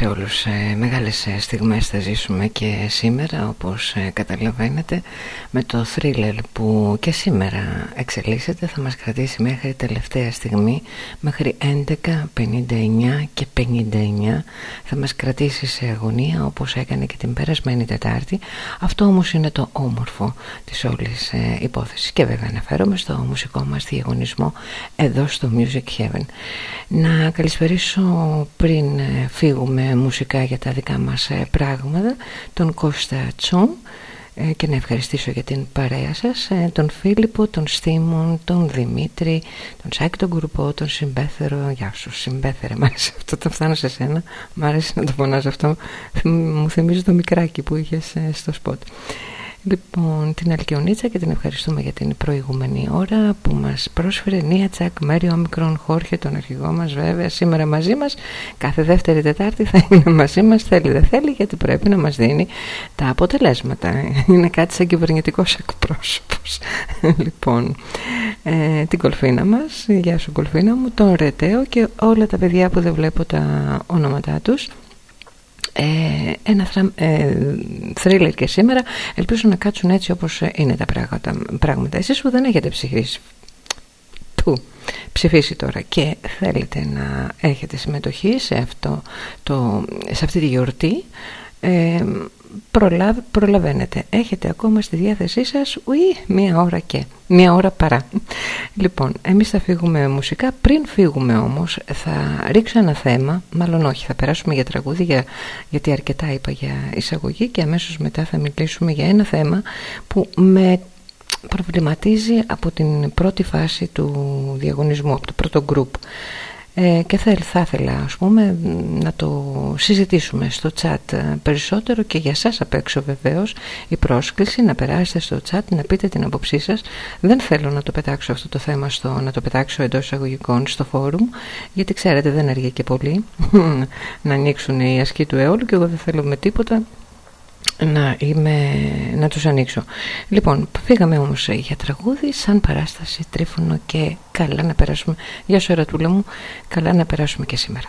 Σε όλους ε, Μεγάλες ε, στιγμές θα ζήσουμε και σήμερα όπως ε, καταλαβαίνετε. Με το θρίλερ που και σήμερα εξελίσσεται Θα μας κρατήσει μέχρι τελευταία στιγμή Μέχρι 11.59 και 59 Θα μας κρατήσει σε αγωνία όπως έκανε και την περασμένη Τετάρτη. Αυτό όμως είναι το όμορφο της όλης ε, υπόθεσης. Και βέβαια αναφέρομαι στο μουσικό μας διαγωνισμό Εδώ στο Music Heaven Να καλησπερίσω πριν ε, φύγουμε μουσικά για τα δικά μας ε, πράγματα τον Κώστα Τσόν ε, και να ευχαριστήσω για την παρέα σας τον Φίλιππο, τον Στίμον, τον Δημήτρη τον Σάκη τον Κουρουπό, τον Συμπέθερο. Γεια σου Συμπέθερε, μ' άρεσε αυτό το φτάνω σε σένα. Μ' άρεσε να το φωνάζω αυτό. Μου θυμίζει το μικράκι που είχες στο σποτ Λοιπόν, την Αλκιονίτσα και την ευχαριστούμε για την προηγούμενη ώρα που μας πρόσφερε Νία Τσακ, Μέριο Όμικρον, Χόρχε, τον αρχηγό μας βέβαια, σήμερα μαζί μας. Κάθε δεύτερη Τετάρτη θα είναι μαζί μας, θέλει δεν θέλει, γιατί πρέπει να μας δίνει τα αποτελέσματα. Είναι κάτι σαν κυβερνητικός εκπρόσωπος. λοιπόν, ε, την κολφίνα μας, γεια σου κολφίνα μου, τον Ρετέο και όλα τα παιδιά που δεν βλέπω τα ονόματά τους ε, ένα ε, θρίλερ και σήμερα ελπίζω να κάτσουν έτσι όπως είναι τα πράγματα, πράγματα. εσείς που δεν έχετε ψηφίσει του ψηφίσει τώρα και θέλετε να έχετε συμμετοχή σε, αυτό το, σε αυτή τη γιορτή ε, προλαβαίνετε. Έχετε ακόμα στη διάθεσή σας ουί, μία ώρα και μία ώρα παρά. Λοιπόν εμείς θα φύγουμε μουσικά. Πριν φύγουμε όμως θα ρίξω ένα θέμα μάλλον όχι θα περάσουμε για τραγούδι για, γιατί αρκετά είπα για εισαγωγή και αμέσως μετά θα μιλήσουμε για ένα θέμα που με προβληματίζει από την πρώτη φάση του διαγωνισμού από το πρώτο γκρουπ ε, και θα, θα ήθελα ας πούμε να το συζητήσουμε στο chat ε, περισσότερο και για σας απ' έξω βεβαίως η πρόσκληση να περάσετε στο chat να πείτε την άποψή σας. Δεν θέλω να το πετάξω αυτό το θέμα στο, να το πετάξω εντός εισαγωγικών στο φόρουμ γιατί ξέρετε δεν αργεί και πολύ να ανοίξουν οι ασκοί του αιώλου και εγώ δεν θέλω με τίποτα να, είμαι, να τους ανοίξω. Λοιπόν φύγαμε όμως για τραγούδι σαν παράσταση τρίφωνο και καλά να περάσουμε. Γεια σου ερατούλα μου. Καλά να περάσουμε και σήμερα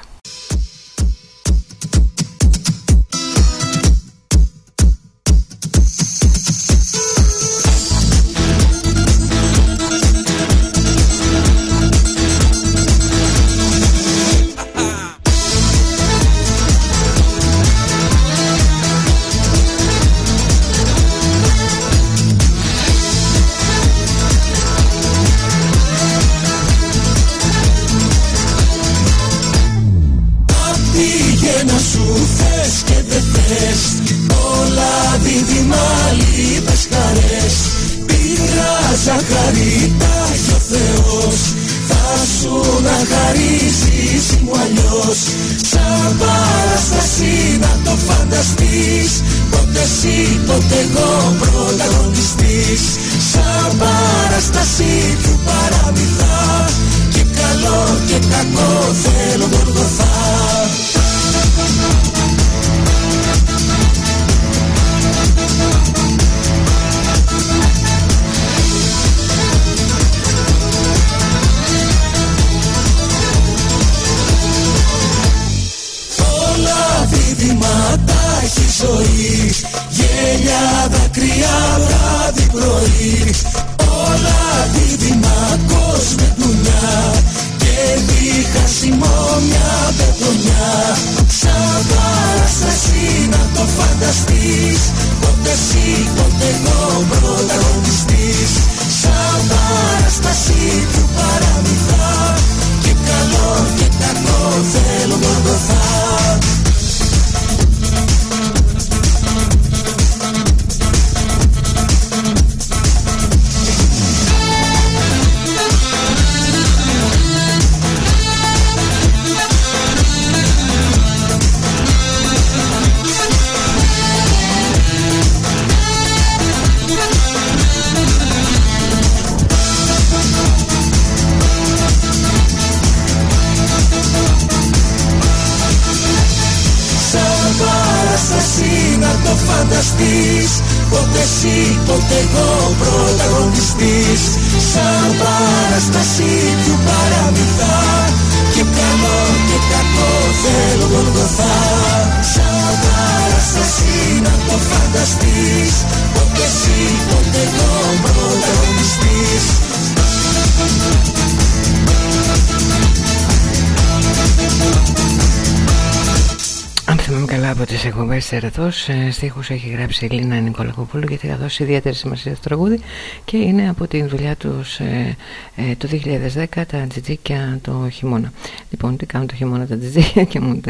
Ερεθός ε, στίχους έχει γράψει η Ελίνα Νικολακοπούλου γιατί θα δώσει ιδιαίτερη σημασία στο τραγούδι και είναι από την δουλειά τους ε, ε, το 2010 τα τζιτζίκια το χειμώνα. Λοιπόν τι κάνουν το χειμώνα τα τζιτζίκια και μου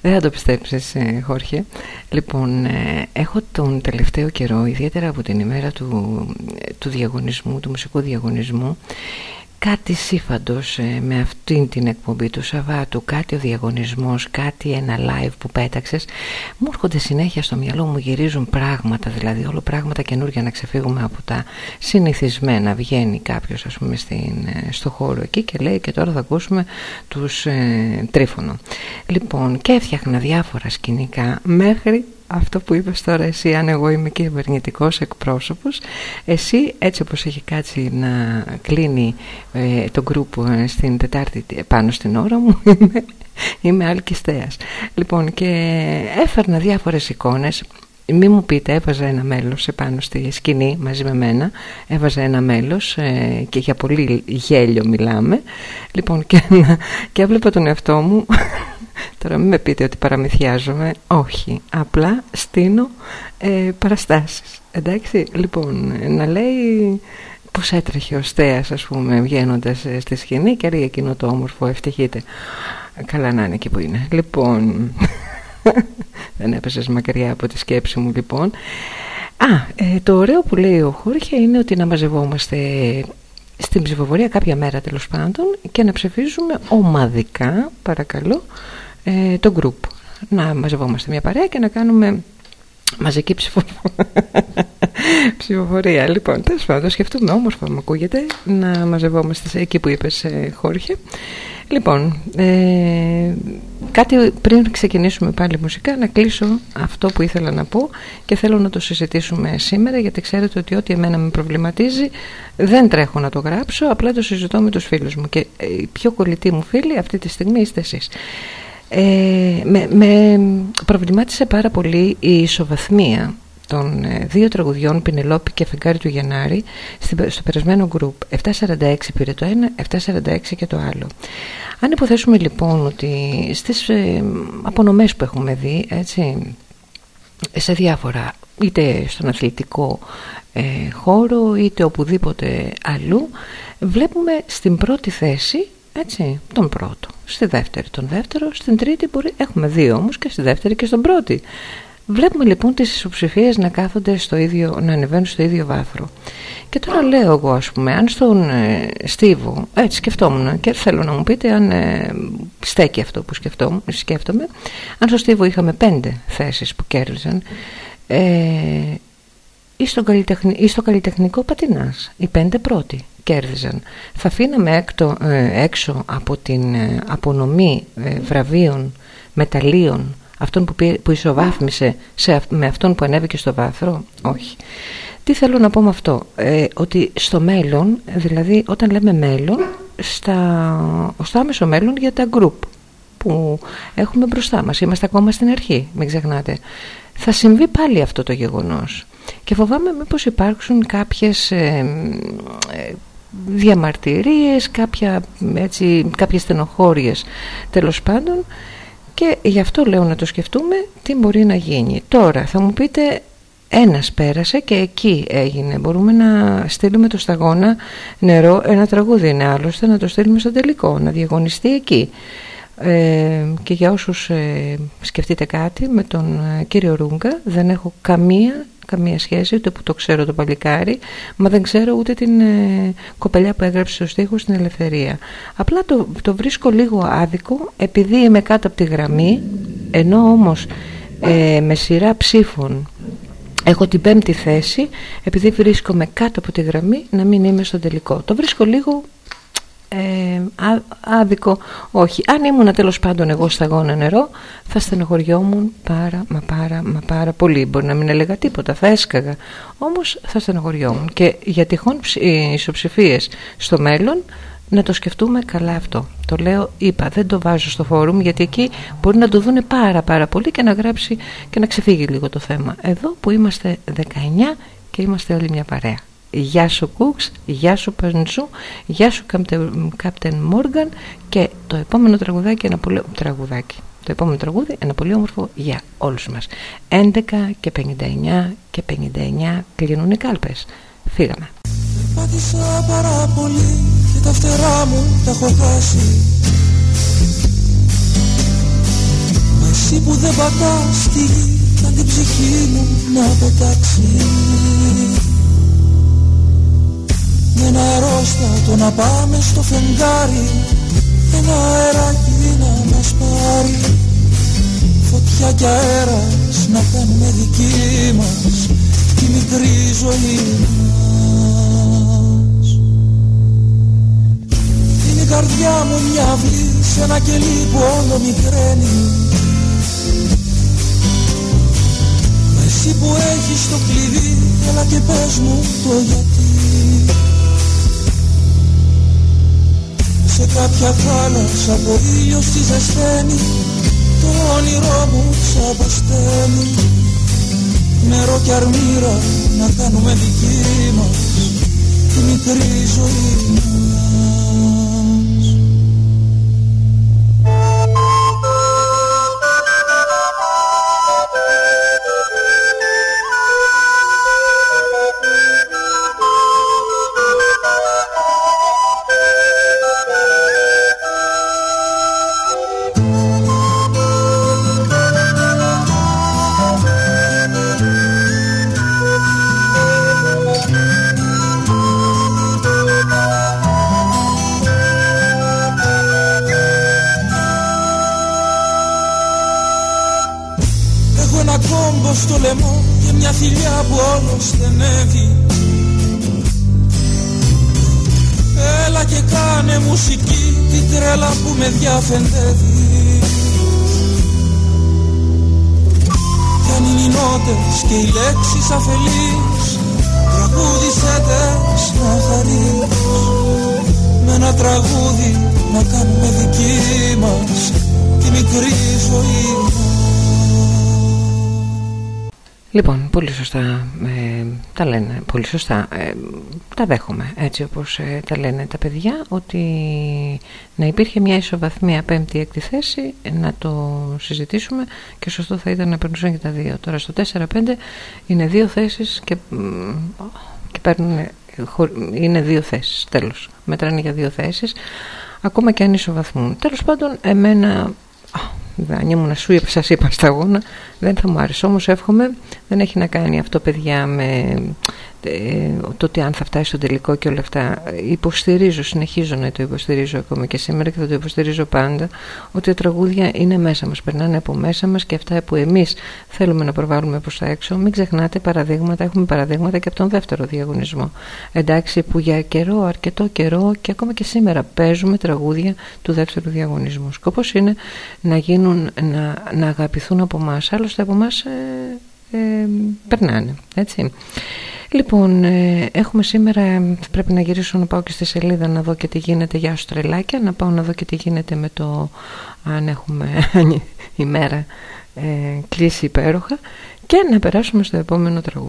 δεν θα το πιστέψεις ε, Χόρχε. Λοιπόν έχω τον τελευταίο καιρό ιδιαίτερα από την ημέρα του, του διαγωνισμού του μουσικού διαγωνισμού κάτι σύφαντος ε, με αυτήν την εκπομπή του Σαββάτου κάτι ο διαγωνισμός, κάτι ένα live που πέταξες μου έρχονται συνέχεια στο μυαλό μου γυρίζουν πράγματα δηλαδή όλο πράγματα καινούργια να ξεφύγουμε από τα συνηθισμένα. Βγαίνει κάποιος ας πούμε στην, ε, στο χώρο εκεί και λέει και τώρα θα ακούσουμε τους ε, τρίφωνο λοιπόν και έφτιαχνα διάφορα σκηνικά μέχρι αυτό που είπες τώρα εσύ αν εγώ είμαι κυβερνητικό εκπρόσωπος εσύ έτσι όπως έχει κάτσει να κλείνει ε, το γκρουπ ε, στην Τετάρτη πάνω στην ώρα μου είμαι, είμαι αλκυστέας λοιπόν και έφερνα διάφορες εικόνες μη μου πείτε έβαζα ένα μέλος επάνω στη σκηνή μαζί με μένα έβαζα ένα μέλος ε, και για πολύ γέλιο μιλάμε λοιπόν και, και έβλεπα τον εαυτό μου Τώρα μην με πείτε ότι παραμυθιάζομαι. Όχι. Απλά στείνω ε, παραστάσεις. Εντάξει. Λοιπόν, να λέει πως έτρεχε ο Στέας ας πούμε βγαίνοντας ε, στη σκηνή και λέει εκείνο το όμορφο ευτυχείτε. Καλά να είναι εκεί που είναι. Λοιπόν, δεν έπεσες μακριά από τη σκέψη μου λοιπόν. Α, ε, το ωραίο που λέει ο Χόρχε είναι ότι να μαζευόμαστε στην ψηφοφορία κάποια μέρα τέλος πάντων και να ψηφίζουμε ομαδικά παρακαλώ ε, το group. Να μαζευόμαστε μια παρέα και να κάνουμε μαζική ψηφοφορία. Λοιπόν τέλος πάντων το σκεφτούμε όμορφα μου ακούγεται να μαζευόμαστε εκεί που είπες ε, Χόρχε Λοιπόν, ε, κάτι πριν ξεκινήσουμε πάλι μουσικά να κλείσω αυτό που ήθελα να πω και θέλω να το συζητήσουμε σήμερα γιατί ξέρετε ότι ό,τι εμένα με προβληματίζει δεν τρέχω να το γράψω απλά το συζητώ με τους φίλους μου. Και οι πιο κολλητοί μου φίλοι αυτή τη στιγμή είστε εσείς. Ε, με, με προβλημάτισε πάρα πολύ η ισοβαθμία των ε, δύο τραγουδιών Πινελόπη και Φεγγάρι του Γενάρη στο περασμένο γκρουπ. 746 πήρε το ένα 746 και το άλλο. Αν υποθέσουμε λοιπόν ότι στις ε, απονομές που έχουμε δει έτσι, σε διάφορα είτε στον αθλητικό ε, χώρο είτε οπουδήποτε αλλού βλέπουμε στην πρώτη θέση έτσι, τον πρώτο. Στη δεύτερη τον δεύτερο στην τρίτη μπορεί, έχουμε δύο όμως και στη δεύτερη και στον πρώτη Βλέπουμε λοιπόν τις ισοψηφίες να κάθονται στο ίδιο, να ανεβαίνουν στο ίδιο βάθρο. Και τώρα λέω εγώ ας πούμε, αν στον ε, Στίβο, έτσι σκεφτόμουν και θέλω να μου πείτε αν ε, στέκει αυτό που σκέφτομαι, αν στο Στίβο είχαμε πέντε θέσεις που κέρδισαν, ε, ή, στο ή στο καλλιτεχνικό πατινάς, οι πέντε πρώτοι κέρδιζαν. Θα αφήναμε ε, έξω από την ε, απονομή βραβείων, μεταλλίων, αυτόν που, που ισοβάθμισε σε, με αυτόν που ανέβηκε στο βάθρο; Όχι. Τι θέλω να πω με αυτό; Ε, ότι στο μέλλον δηλαδή όταν λέμε μέλλον στα, στο άμεσο μέλλον για τα group που έχουμε μπροστά μας. Είμαστε ακόμα στην αρχή μην ξεχνάτε. Θα συμβεί πάλι αυτό το γεγονός. Και φοβάμαι μήπως υπάρξουν κάποιες ε, ε, διαμαρτυρίες κάποια, έτσι, κάποιες στενοχώριες. Τέλος πάντων και γι' αυτό λέω να το σκεφτούμε τι μπορεί να γίνει. Τώρα θα μου πείτε ένας πέρασε και εκεί έγινε. Μπορούμε να στείλουμε το σταγόνα νερό, ένα τραγούδι είναι άλλωστε, να το στείλουμε στο τελικό, να διαγωνιστεί εκεί. Ε, και για όσους ε, σκεφτείτε κάτι με τον ε, κύριο Ρούγκα δεν έχω καμία καμία σχέση ούτε που το ξέρω το παλικάρι μα δεν ξέρω ούτε την ε, κοπελιά που έγραψε στο στίχος στην ελευθερία. Απλά το, το βρίσκω λίγο άδικο επειδή είμαι κάτω από τη γραμμή ενώ όμως ε, με σειρά ψήφων έχω την πέμπτη θέση επειδή βρίσκομαι κάτω από τη γραμμή να μην είμαι στο τελικό. Το βρίσκω λίγο ε, άδικο όχι. Αν ήμουν τέλος πάντων εγώ σταγόνα νερό θα στενοχωριόμουν πάρα μα πάρα μα πάρα πολύ. Μπορεί να μην έλεγα τίποτα θα έσκαγα. Όμως θα στενοχωριόμουν. Και για τυχόν ισοψηφίες στο μέλλον να το σκεφτούμε καλά αυτό. Το λέω είπα δεν το βάζω στο φόρουμ γιατί εκεί μπορεί να το δούνε πάρα πάρα πολύ και να γράψει και να ξεφύγει λίγο το θέμα. Εδώ που είμαστε 19 και είμαστε όλοι μια παρέα Γεια σου Κούξ, γεια σου Παντζού, γεια σου Κάπτεν Μόργαν και το επόμενο τραγουδάκι ένα πολύ τραγουδάκι. Το επόμενο τραγούδι ένα πολύ όμορφο για όλους μας. 11 και 59 και 59 κλείνουν οι κάλπες. Φύγαμε. Πάτησα πάρα πολύ και τα φτερά μου τα έχω χάσει Μα εσύ που δεν πατάς τη γη την ψυχή μου να πετάξει με ένα αερόστατο να πάμε στο φεγγάρι. Ένα αεράκι να μας πάρει. Φωτιά και αέρας να κάνουμε δική μας Τη μικρή ζωή μας. Είναι η καρδιά μου μια αυλή σε ένα κελί που όλο μικραίνει. Μα εσύ που έχεις το κλειδί έλα και πες μου το γιατί Σε κάποια θάλασσα που ήλιος τη ζεσταίνει Το όνειρό μου ξαποσταίνει Νερό και αρμύρα να κάνουμε δική μας Τη μικρή ζωή μας στο λαιμό και μια φιλιά που όλος στενεύει Έλα και κάνε μουσική την τρέλα που με διαφεντεύει. Κι αν είναι οι νότες και οι λέξεις αφελείς Τραγούδισέ τες να χαρείς. Με ένα τραγούδι να κάνουμε δική μας Τη μικρή ζωή Λοιπόν, πολύ σωστά ε, τα λένε, πολύ σωστά, ε, τα δέχομαι έτσι όπως ε, τα λένε τα παιδιά ότι να υπήρχε μια ισοβαθμία πέμπτη έκτη θέση να το συζητήσουμε και σωστό θα ήταν να περνούσαν και τα δύο. Τώρα στο 4-5 είναι δύο θέσεις και, και παίρνουν, είναι δύο θέσεις, τέλος, μετράνε για δύο θέσεις ακόμα και αν ισοβαθμούν. Τέλος πάντων, εμένα αν ήμουν σου σας είπα στα γόνα. Δεν θα μου άρεσε όμως εύχομαι. Δεν έχει να κάνει αυτό παιδιά με ε, το ότι αν θα φτάσει στο τελικό και όλα αυτά υποστηρίζω, συνεχίζω να το υποστηρίζω ακόμα και σήμερα και θα το υποστηρίζω πάντα ότι τα τραγούδια είναι μέσα μας, περνάνε από μέσα μας και αυτά που εμείς θέλουμε να προβάλλουμε προς τα έξω μην ξεχνάτε παραδείγματα, έχουμε παραδείγματα και από τον δεύτερο διαγωνισμό. Εντάξει που για καιρό, αρκετό καιρό και ακόμα και σήμερα παίζουμε τραγούδια του δεύτερου διαγωνισμού. Σκοπός είναι να γίνουν, να, να αγαπηθούν από εμά, άλλωστε από εμά ε, ε, περνάνε έτσι Λοιπόν, ε, έχουμε σήμερα, πρέπει να γυρίσω να πάω και στη σελίδα να δω και τι γίνεται για Αυστρελάκια, να πάω να δω και τι γίνεται με το αν έχουμε ημέρα ε, κλείσει υπέροχα και να περάσουμε στο επόμενο τραγούδι.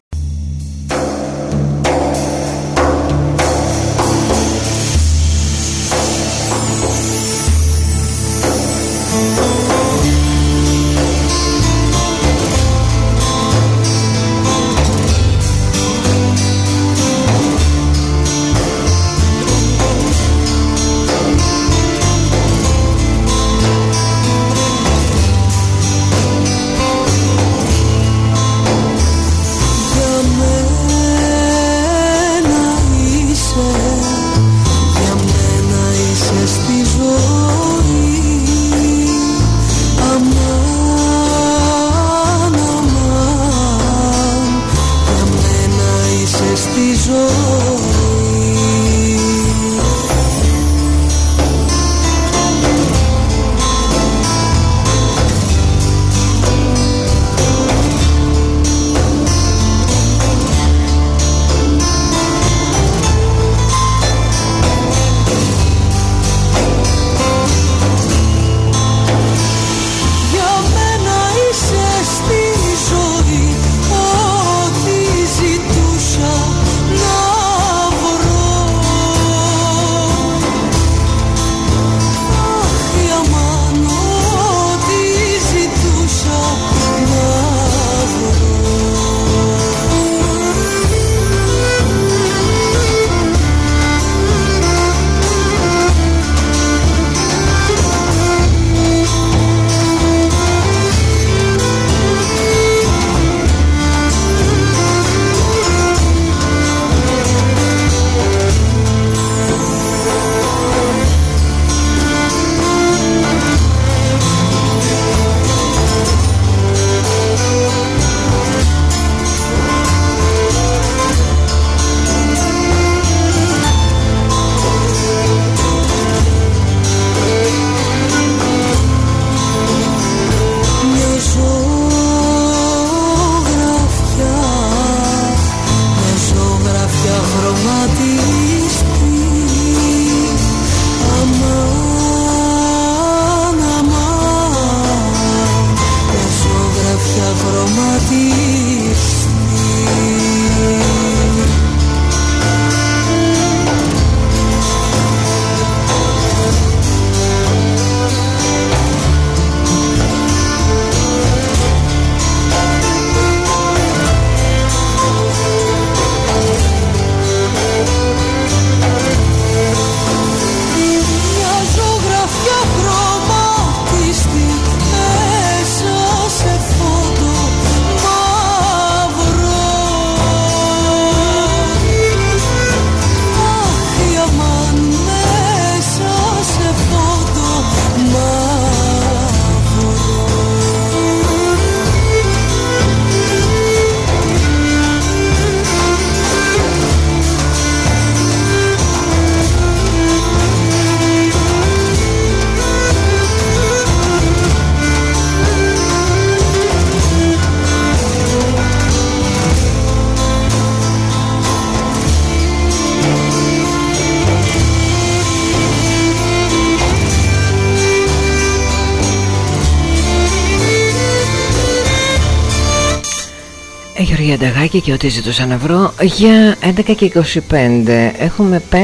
Ε, Γεωργία Νταγάκη και ό,τι ζητούσα να βρω. Για 11 και 25 έχουμε 5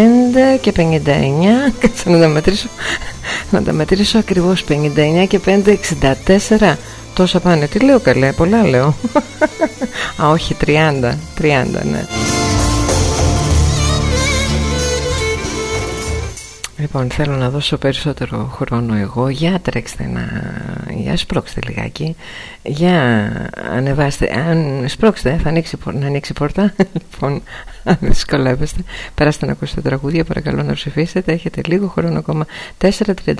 και 59 κάτσε να τα μετρήσω. Να τα μετρήσω ακριβώς. 59 και 5 64 τόσα πάνε. Τι λέω καλέ πολλά λέω. Α όχι 30 30 ναι Λοιπόν, θέλω να δώσω περισσότερο χρόνο εγώ. Για τρέξτε να... Για σπρώξτε λιγάκι. Για ανεβάστε Αν σπρώξτε θα ανοίξει, να ανοίξει πόρτα. Λοιπόν, αν δυσκολεύεστε Περάστε να ακούσετε τραγούδια Παρακαλώ να ψηφίσετε. Έχετε λίγο χρόνο ακόμα. 4.30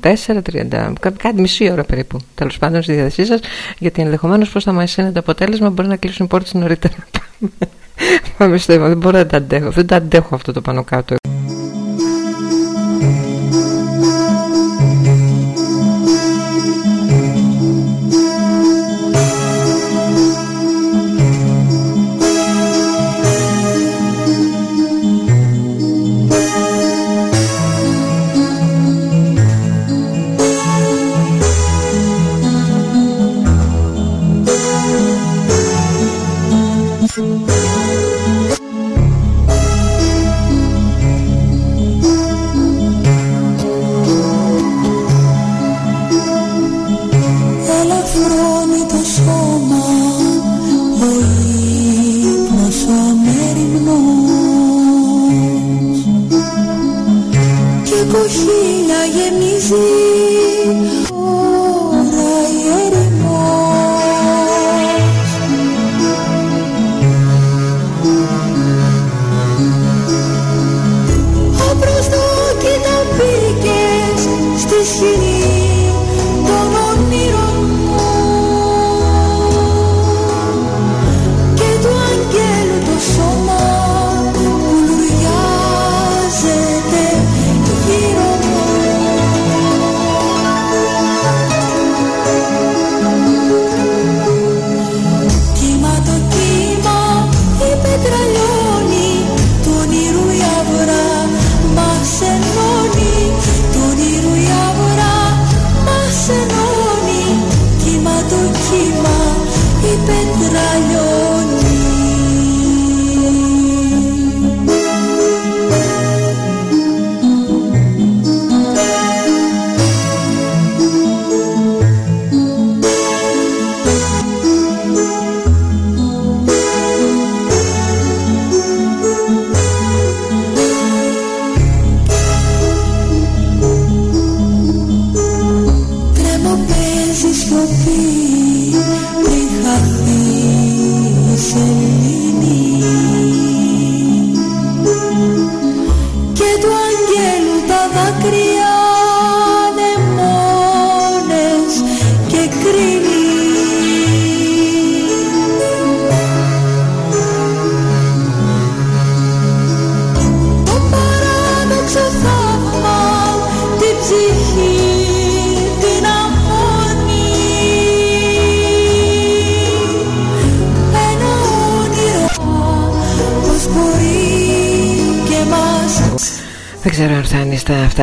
4.30 Κάτι μισή ώρα περίπου Τέλος πάντων στη διαδεσία σας Γιατί ενδεχομένως πως θα μας είναι το αποτέλεσμα Μπορεί να κλείσουν πόρτες νωρίτερα. Πάμε στο Δεν μπορώ να τα αντέχω Δεν τα αντέχω αυτό το πάνω κάτω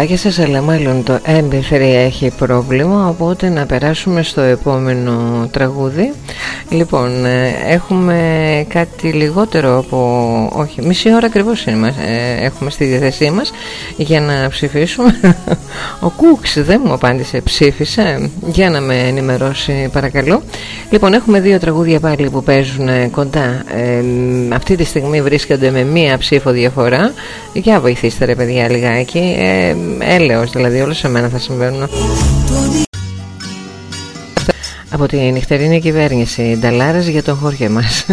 και σας αλλά μάλλον το MP3 έχει πρόβλημα οπότε να περάσουμε στο επόμενο τραγούδι Λοιπόν, ε, έχουμε κάτι λιγότερο από, όχι, μισή ώρα ακριβώς ε, έχουμε στη διαθεσή μας για να ψηφίσουμε. Ο Κούξ δεν μου απάντησε, ψήφισε, για να με ενημερώσει παρακαλώ. Λοιπόν, έχουμε δύο τραγούδια πάλι που παίζουν κοντά. Ε, αυτή τη στιγμή βρίσκονται με μία ψήφο διαφορά. Για βοηθήστε ρε παιδιά λιγάκι. Ε, έλεος δηλαδή, όλα σε μένα θα συμβαίνουν από τη νυχτερινή κυβέρνηση Νταλάρες για τον χώριο μας.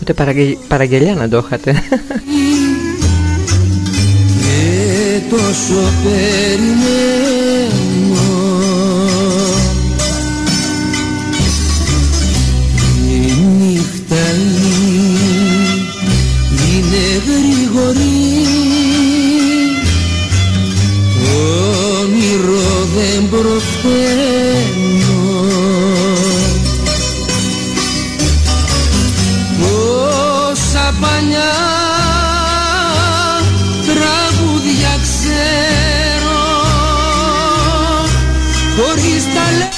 Ούτε παραγγελιά να το είχατε Και τόσο τροφαίνω Πόσα πανιά τραγούδια ξέρω χωρίς τα.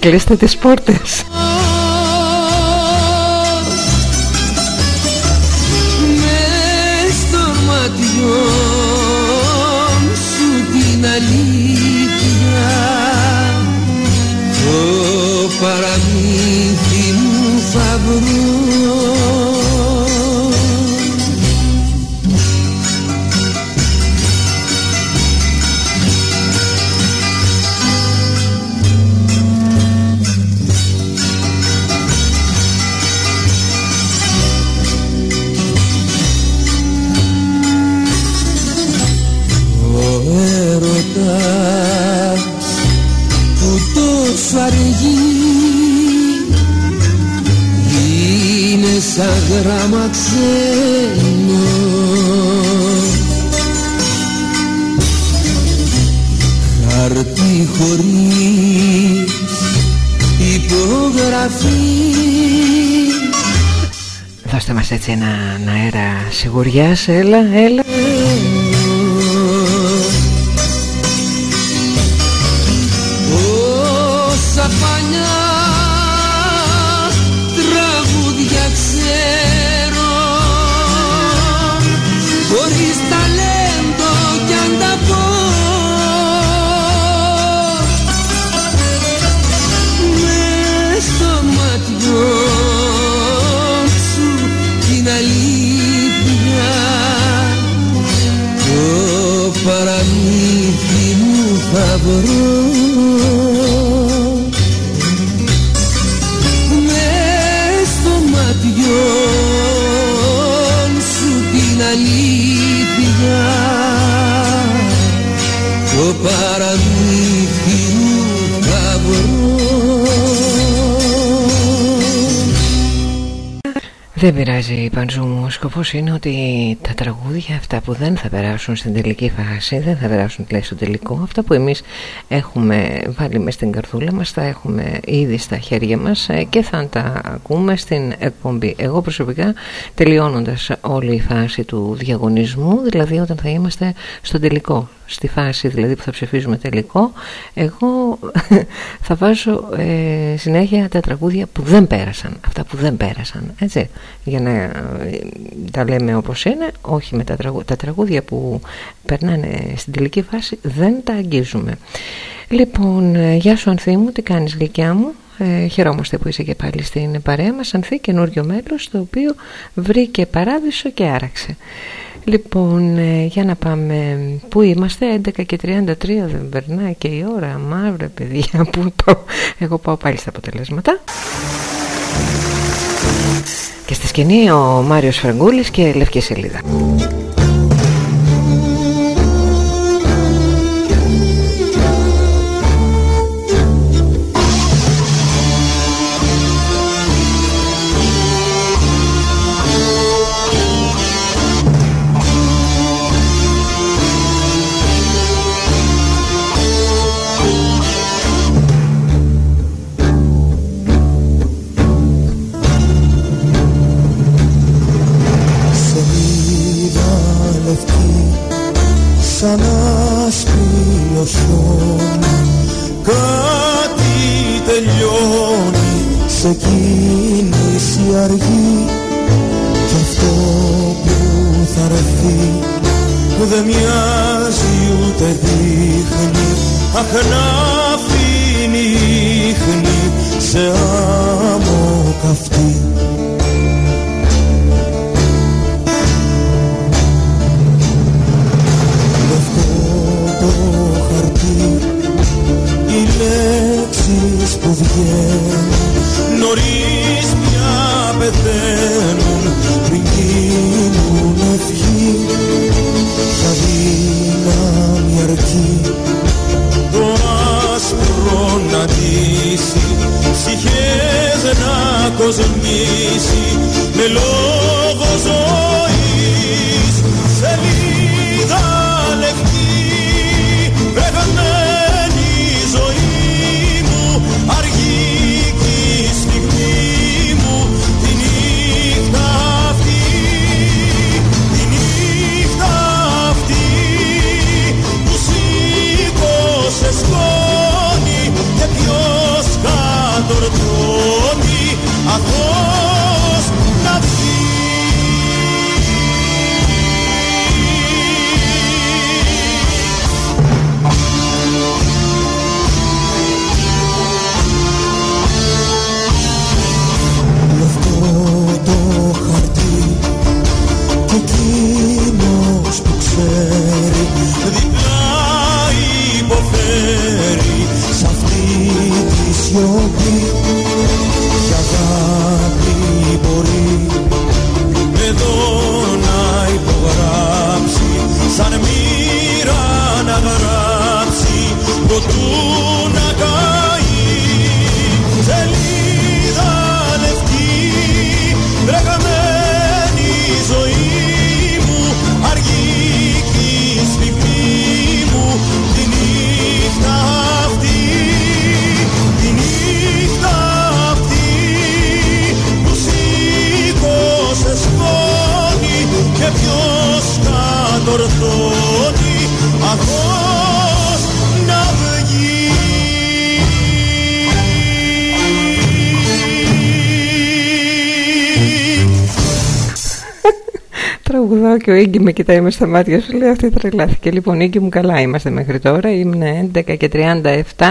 Κλείστε τις πόρτες έτσι ένα αέρα σιγουριάς, έλα, έλα Δεν πειράζει Παντζού μου, ο σκοπός είναι ότι τα τραγούδια αυτά που δεν θα περάσουν στην τελική φάση, δεν θα περάσουν λέει στο τελικό, αυτά που εμείς έχουμε βάλει μες στην καρδούλα μας, τα έχουμε ήδη στα χέρια μας ε, και θα τα ακούμε στην εκπομπή. Εγώ προσωπικά τελειώνοντας όλη η φάση του διαγωνισμού, δηλαδή όταν θα είμαστε στο τελικό στη φάση δηλαδή που θα ψηφίζουμε τελικό εγώ θα βάζω ε, συνέχεια τα τραγούδια που δεν πέρασαν αυτά που δεν πέρασαν έτσι. Για να ε, τα λέμε όπως είναι όχι με τα, τραγούδια, τα τραγούδια που περνάνε στην τελική φάση δεν τα αγγίζουμε. Λοιπόν ε, γεια σου Ανθή μου τι κάνεις γλυκιά μου. Ε, χαιρόμαστε που είσαι και πάλι στην παρέα μας Ανθή καινούριο μέλος το οποίο βρήκε παράδεισο και άραξε Λοιπόν, ε, για να πάμε. Πού είμαστε, 11 και 33 δεν περνάει και η ώρα. Μαύρε παιδιά, πού πάω. Εγώ πάω πάλι στα αποτελέσματα. Και στη σκηνή ο Μάριος Φραγκούλης και Λευκή Σελίδα. Και ο Ίγκη με κοιτάει με στα μάτια σου λέει αυτή τρελάθηκε λοιπόν Ίγκη μου καλά είμαστε μέχρι τώρα ήμουν 11 και 37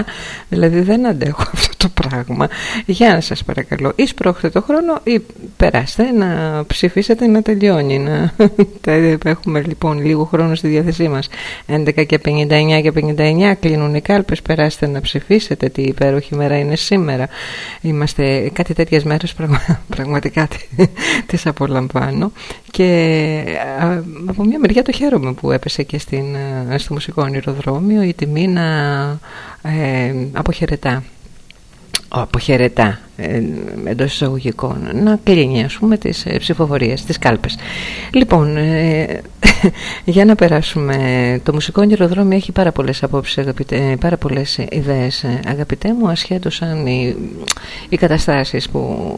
δηλαδή δεν αντέχω αυτό το πράγμα. Για να σας παρακαλώ ή σπρώχτε το χρόνο ή περάστε να ψηφίσετε να τελειώνει να... έχουμε λοιπόν λίγο χρόνο στη διάθεσή μας. 11 και 59 και 59 κλείνουν οι κάλπες περάστε να ψηφίσετε τι υπέροχη μέρα είναι σήμερα. Είμαστε κάτι τέτοιες μέρες πραγμα... πραγματικά τις απολαμβάνω και α, από μια μεριά το χαίρομαι που έπεσε και στην, στο μουσικό ονειροδρόμιο η τιμή να ε, αποχαιρετά. Αποχαιρετά. ε, εντός εισαγωγικών να κλείνει ας πούμε τις ε, ψηφοφορίες, τις κάλπες. Λοιπόν ε, για να περάσουμε το μουσικό νεροδρόμιο έχει πάρα πολλές απόψεις αγαπητέ, πάρα πολλές ιδέες ε, αγαπητέ μου ασχέτως αν οι, οι καταστάσεις που,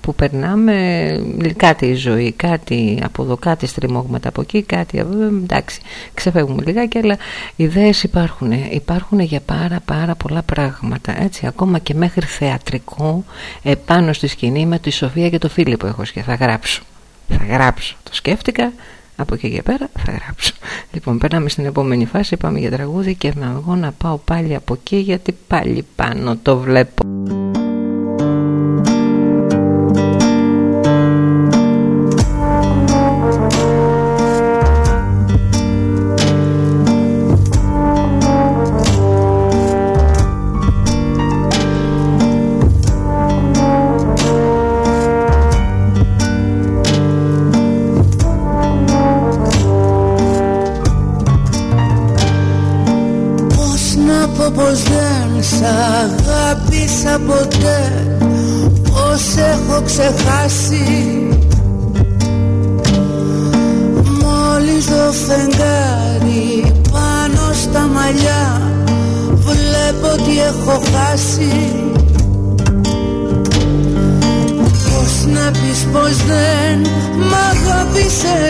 που περνάμε κάτι η ζωή, κάτι από εδώ, κάτι στριμώγματα από εκεί κάτι ε, εντάξει, ξεφεύγουμε λιγάκι αλλά ιδέες υπάρχουν υπάρχουν για πάρα πάρα πολλά πράγματα έτσι, ακόμα και μέχρι θεατρικό επάνω στη σκηνή με τη Σοφία και το Φίλιππο που έχω και θα γράψω. Θα γράψω, το σκέφτηκα. Από εκεί και πέρα θα γράψω. Λοιπόν περνάμε στην επόμενη φάση. Πάμε για τραγούδι και εγώ να πάω πάλι από εκεί γιατί πάλι πάνω το βλέπω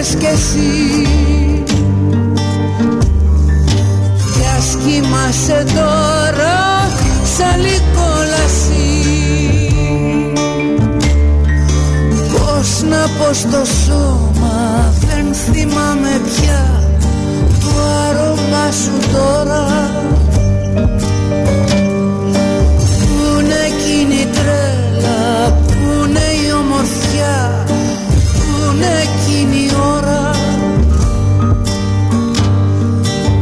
αγάπησες κι εσύ. Κι ας κοιμάσαι τώρα σαν λικόλαση Πώς να πω στο σώμα δεν θυμάμαι πια το άρωμά σου τώρα. Πού είναι εκείνη η τρέλα, πού είναι η ομορφιά Πού είναι εκείνη η ώρα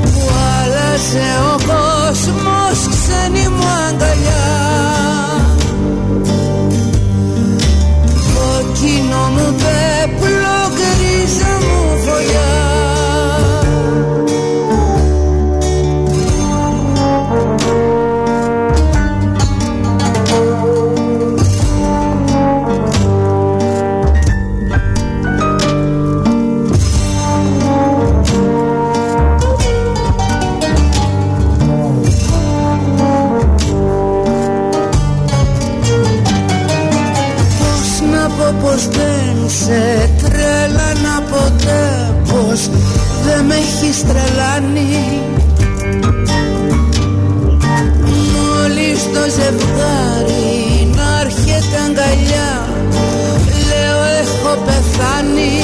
που άλλαζε ο κόσμος πως δεν σε τρέλανα ποτέ Πως δεν με έχεις τρελάνει. Μόλις το ζευγάρι να έρχεται αγκαλιά Λέω έχω πεθάνει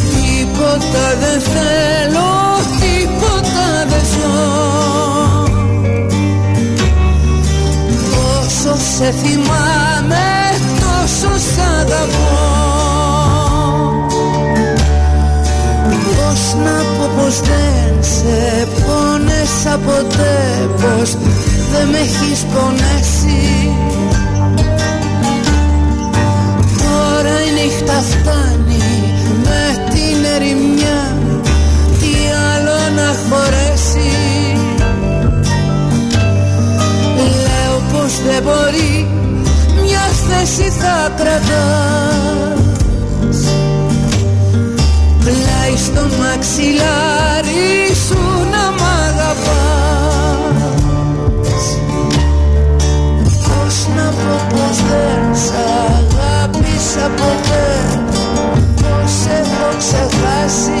Τίποτα δεν θέλω, σε θυμάμαι τόσο σ' αγαπώ. Πώς να πω πως δεν σ' σε πόνεσα ποτέ πως δεν με έχεις πονέσει. Τώρα η νύχτα φτάνει δεν μπορεί μια θέση θα κρατάς. Πλάι στο μαξιλάρι σου να μ' αγαπάς. Πώς να πω πως δεν σ' αγάπησα ποτέ. Πως έχω ξεχάσει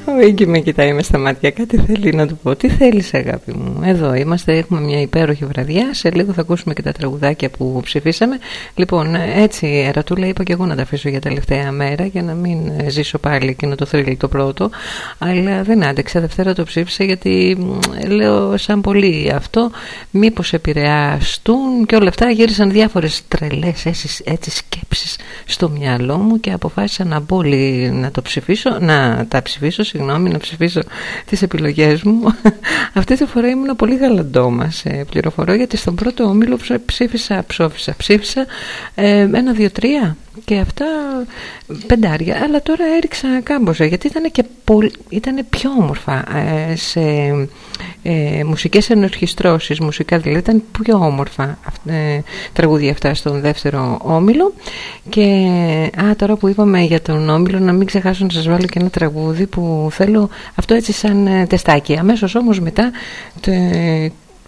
Εκεί με κοιτάει με στα μάτια Κάτι θέλει να του πω. Τι θέλεις αγάπη μου Εδώ είμαστε έχουμε μια υπέροχη βραδιά Σε λίγο θα ακούσουμε και τα τραγουδάκια που ψηφίσαμε Λοιπόν έτσι Ερατούλα είπα και εγώ να τα αφήσω για τελευταία μέρα Για να μην ζήσω πάλι εκείνο το θρύλι το πρώτο Αλλά δεν άντεξα Δευτέρα το ψήφισα γιατί Λέω σαν πολύ αυτό Μήπως επηρεαστούν Και όλα αυτά γύρισαν διάφορες τρελές έτσι, έτσι σκέψεις στο μυαλό μου Και αποφάσισα να μπω να το ψηφίσω να τα ψηφίσω, συγγνώμη, να ψηφίσω τις επιλογές μου. Αυτή τη φορά ήμουν πολύ γαλαντό μας. Ε, πληροφορώ γιατί στον πρώτο όμιλο ψήφισα, ψόφισα, ψήφισα ε, ένα, δύο, τρία και αυτά πεντάρια αλλά τώρα έριξα κάμποσα γιατί ήταν και πολύ, ήταν πιο όμορφα ε, σε ε, μουσικές ενορχιστρώσεις μουσικά δηλαδή ήταν πιο όμορφα ε, τραγούδια αυτά στον δεύτερο όμιλο και α, τώρα που είπαμε για τον όμιλο να μην ξεχάσω να σας βάλω και ένα τραγούδι που θέλω αυτό έτσι σαν ε, τεστάκι. Αμέσως όμως μετά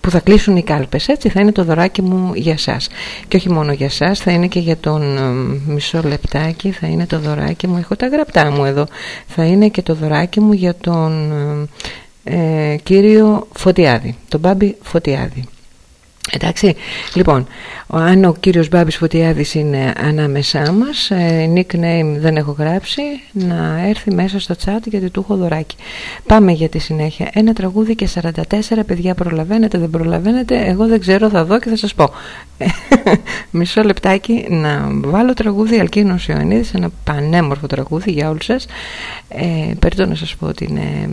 που θα κλείσουν οι κάλπες έτσι θα είναι το δωράκι μου για σας. Και όχι μόνο για σας θα είναι και για τον ε, μισό λεπτάκι θα είναι το δωράκι μου. Έχω τα γραπτά μου εδώ. Θα είναι και το δωράκι μου για τον ε, ε κύριο Φωτιάδη τον Μπάμπη Φωτιάδη Εντάξει, λοιπόν, αν ο κύριος Μπάμπης Φωτιάδης είναι ανάμεσά μας, ε, nickname δεν έχω γράψει, να έρθει μέσα στο chat γιατί του έχω δωράκι. Πάμε για τη συνέχεια. Ένα τραγούδι και 44 παιδιά προλαβαίνετε, δεν προλαβαίνετε, εγώ δεν ξέρω, θα δω και θα σας πω. Μισό λεπτάκι να βάλω τραγούδι Αλκίνος Ιωαννίδης, ένα πανέμορφο τραγούδι για όλους σας. Ε, να σας πω ότι είναι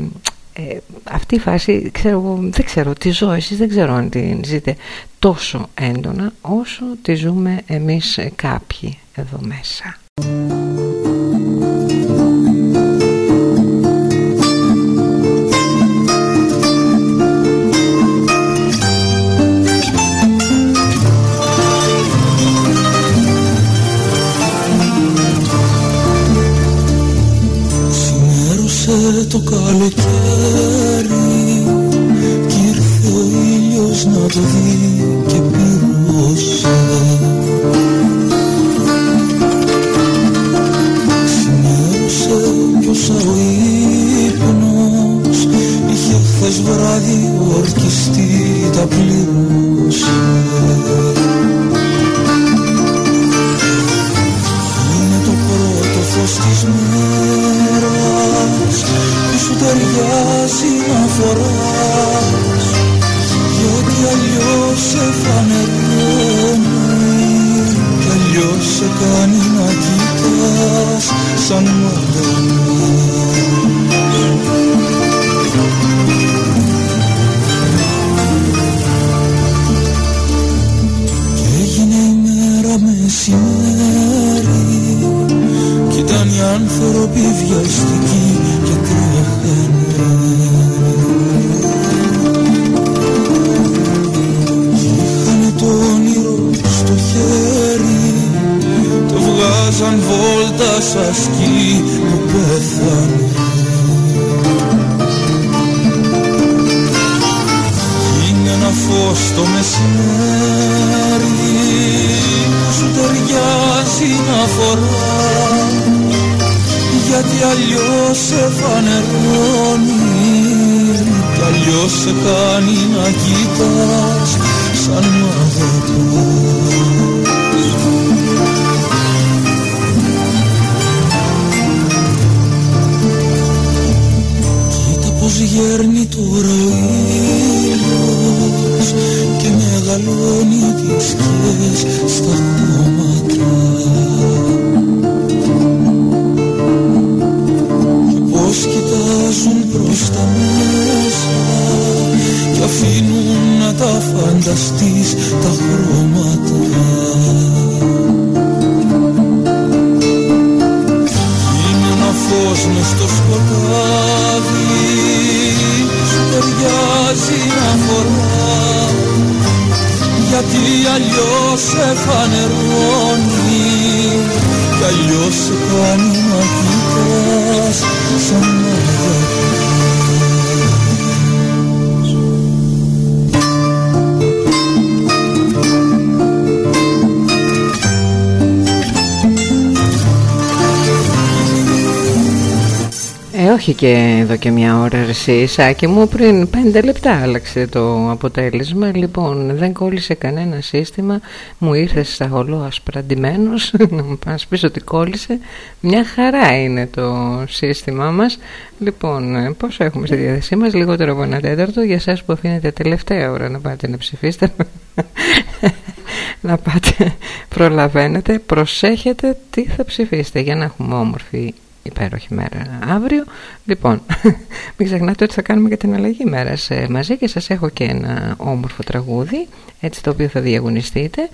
ε, αυτή η φάση ξέρω, δεν ξέρω τη ζω εσείς δεν ξέρω αν την ζείτε τόσο έντονα όσο τη ζούμε εμείς κάποιοι εδώ μέσα Ε, όχι και εδώ και μια ώρα εσύ, Σάκη μου, πριν πέντε λεπτά άλλαξε το αποτέλεσμα. Λοιπόν, δεν κόλλησε κανένα σύστημα, μου ήρθε στα ασπραντημένος, να μου πας πεις ότι κόλλησε. Μια χαρά είναι το σύστημά μας. Λοιπόν, ε, πόσο έχουμε στη διάθεσή μας, λιγότερο από ένα τέταρτο, για εσάς που αφήνετε τελευταία ώρα να πάτε να ψηφίσετε. να πάτε, προλαβαίνετε, προσέχετε τι θα ψηφίσετε για να έχουμε όμορφη υπέροχη μέρα αύριο. Λοιπόν, μην ξεχνάτε ότι θα κάνουμε και την αλλαγή μέρας ε, μαζί και σας έχω και ένα όμορφο τραγούδι, έτσι το οποίο θα διαγωνιστείτε.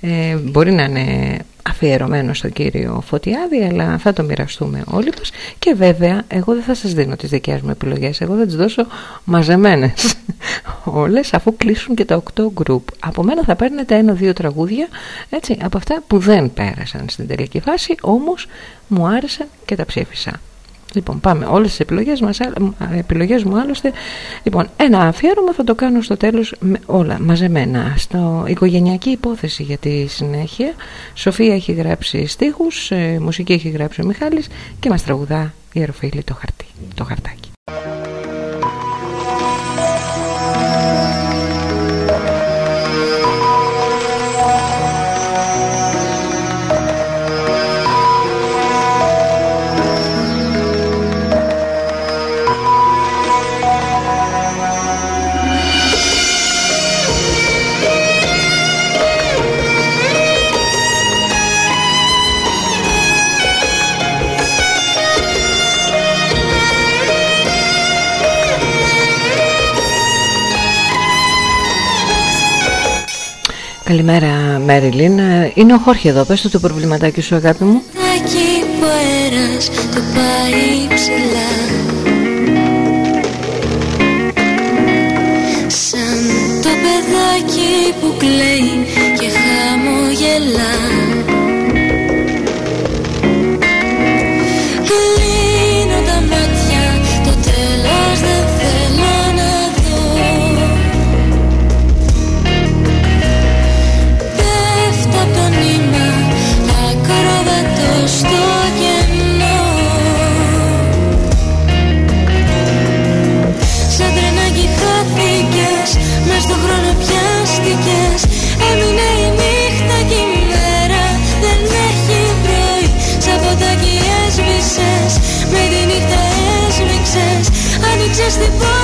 Ε, μπορεί να είναι αφιερωμένο στον κύριο Φωτιάδη αλλά θα το μοιραστούμε όλοι μας και βέβαια εγώ δεν θα σας δίνω τις δικές μου επιλογές εγώ θα τις δώσω μαζεμένες όλες αφού κλείσουν και τα 8 γκρουπ από μένα θα παίρνετε ένα-δύο τραγούδια έτσι, από αυτά που δεν πέρασαν στην τελική φάση όμως μου άρεσαν και τα ψήφισα Λοιπόν, πάμε. Όλες τις επιλογές, μας, επιλογές μου άλλωστε. Λοιπόν, ένα αφιέρωμα θα το κάνω στο τέλος με όλα μαζεμένα. Στο οικογενειακή υπόθεση για τη συνέχεια. Σοφία έχει γράψει στίχους, ε, μουσική έχει γράψει ο Μιχάλης και μας τραγουδά η Εροφίλη το, χαρτί, το χαρτάκι. Καλημέρα Μέριλιν. Είναι ο Χόρχη εδώ. Πες το προβληματάκι σου αγάπη μου. Εκεί που αέρας το πάει ψηλά. Σαν το παιδάκι που κλαίει και χαμογελά άνοιξες την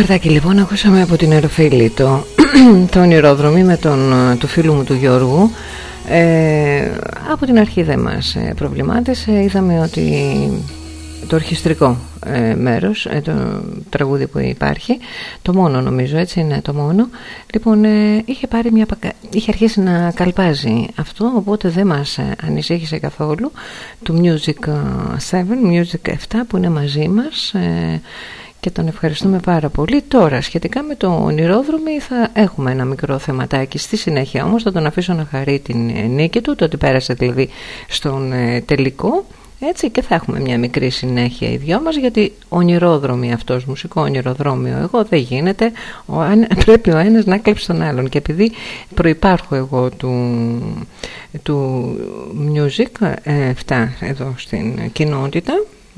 χαρτάκι λοιπόν ακούσαμε από την Εροφίλη το, το ονειρόδρομη με τον του φίλου μου του Γιώργου ε, από την αρχή δεν μας ε, προβλημάτισε είδαμε ότι το ορχιστρικό ε, μέρος, ε, το τραγούδι που υπάρχει, το μόνο νομίζω, έτσι είναι το μόνο. Λοιπόν, ε, είχε, πάρει μια, είχε αρχίσει να καλπάζει αυτό, οπότε δεν μας ε, ανησύχησε καθόλου. Του Music 7, Music 7 που είναι μαζί μας και τον ευχαριστούμε πάρα πολύ. Τώρα, σχετικά με το ονειρόδρομη θα έχουμε ένα μικρό θεματάκι. Στη συνέχεια όμως θα τον αφήσω να χαρεί την νίκη του, το ότι πέρασε δηλαδή στον τελικό. Έτσι και θα έχουμε μια μικρή συνέχεια οι δυο μας γιατί ονειρόδρομοι αυτός, μουσικό ονειροδρόμιο εγώ δεν γίνεται, ο, πρέπει ο ένας να κλέψει τον άλλον και επειδή προϋπάρχω εγώ του, του music ε, 7 εδώ στην κοινότητα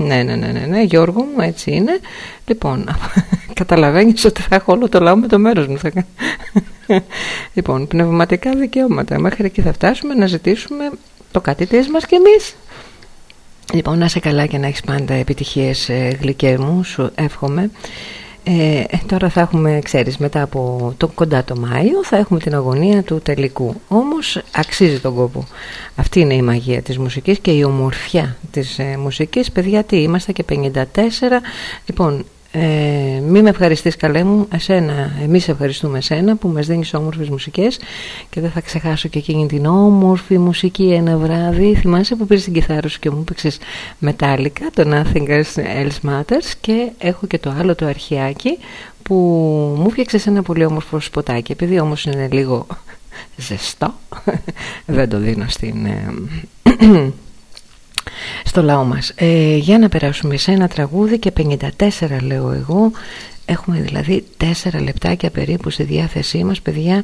ναι, ναι, ναι, ναι, ναι, Γιώργο μου, έτσι είναι. Λοιπόν, καταλαβαίνεις ότι θα έχω όλο το λαό με το μέρος μου. λοιπόν, πνευματικά δικαιώματα. Μέχρι εκεί θα φτάσουμε να ζητήσουμε το κάτι της μας κι εμείς. Λοιπόν, να είσαι καλά και να έχεις πάντα επιτυχίες ε, γλυκέ μου, σου εύχομαι. Ε, ε, τώρα θα έχουμε, ξέρεις, μετά από το κοντά το Μάιο θα έχουμε την αγωνία του τελικού. Όμως αξίζει τον κόπο. Αυτή είναι η μαγεία της μουσικής και η ομορφιά της ε, μουσικής. Παιδιά, τι είμαστε και 54. Λοιπόν, ε, μη με ευχαριστείς καλέ μου εσένα, εμείς ευχαριστούμε εσένα που μας δίνεις όμορφες μουσικές και δεν θα ξεχάσω και εκείνη την όμορφη μουσική ένα βράδυ. Θυμάσαι που πήρες την κιθάρα σου και μου παίξες μετάλλικα το Nothing Else Matters και έχω και το άλλο το αρχιάκι που μου φτιάξες ένα πολύ όμορφο σποτάκι. Επειδή όμως είναι λίγο ζεστό δεν το δίνω στην ε, στο λαό μας. Ε, για να περάσουμε σε ένα τραγούδι και 54 λέω εγώ έχουμε δηλαδή 4 λεπτάκια περίπου στη διάθεσή μας παιδιά.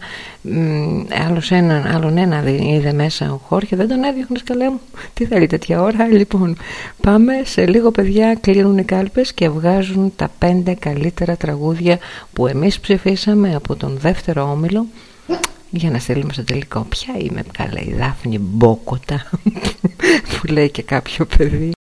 Άλλος έναν, άλλον ένα είδε μέσα ο Χόρχε δεν τον έδιωχνες καλέ μου τι θέλει τέτοια ώρα λοιπόν πάμε σε λίγο παιδιά κλείνουν οι κάλπες και βγάζουν τα 5 καλύτερα τραγούδια που εμείς ψηφίσαμε από τον δεύτερο όμιλο για να στείλουμε στο τελικό ποια είμαι καλά η Δάφνη Μπόκοτα που λέει και κάποιο παιδί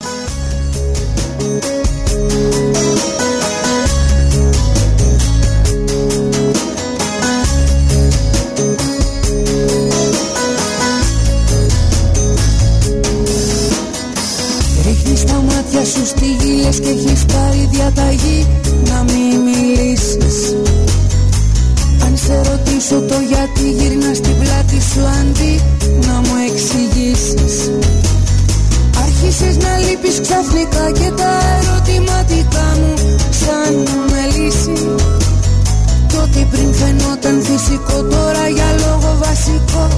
σου αντί να μου εξηγήσεις. Άρχισες να λείπεις ξαφνικά και τα ερωτηματικά μου με λύση. Κι ό,τι πριν φαινόταν φυσικό τώρα για λόγο βασικό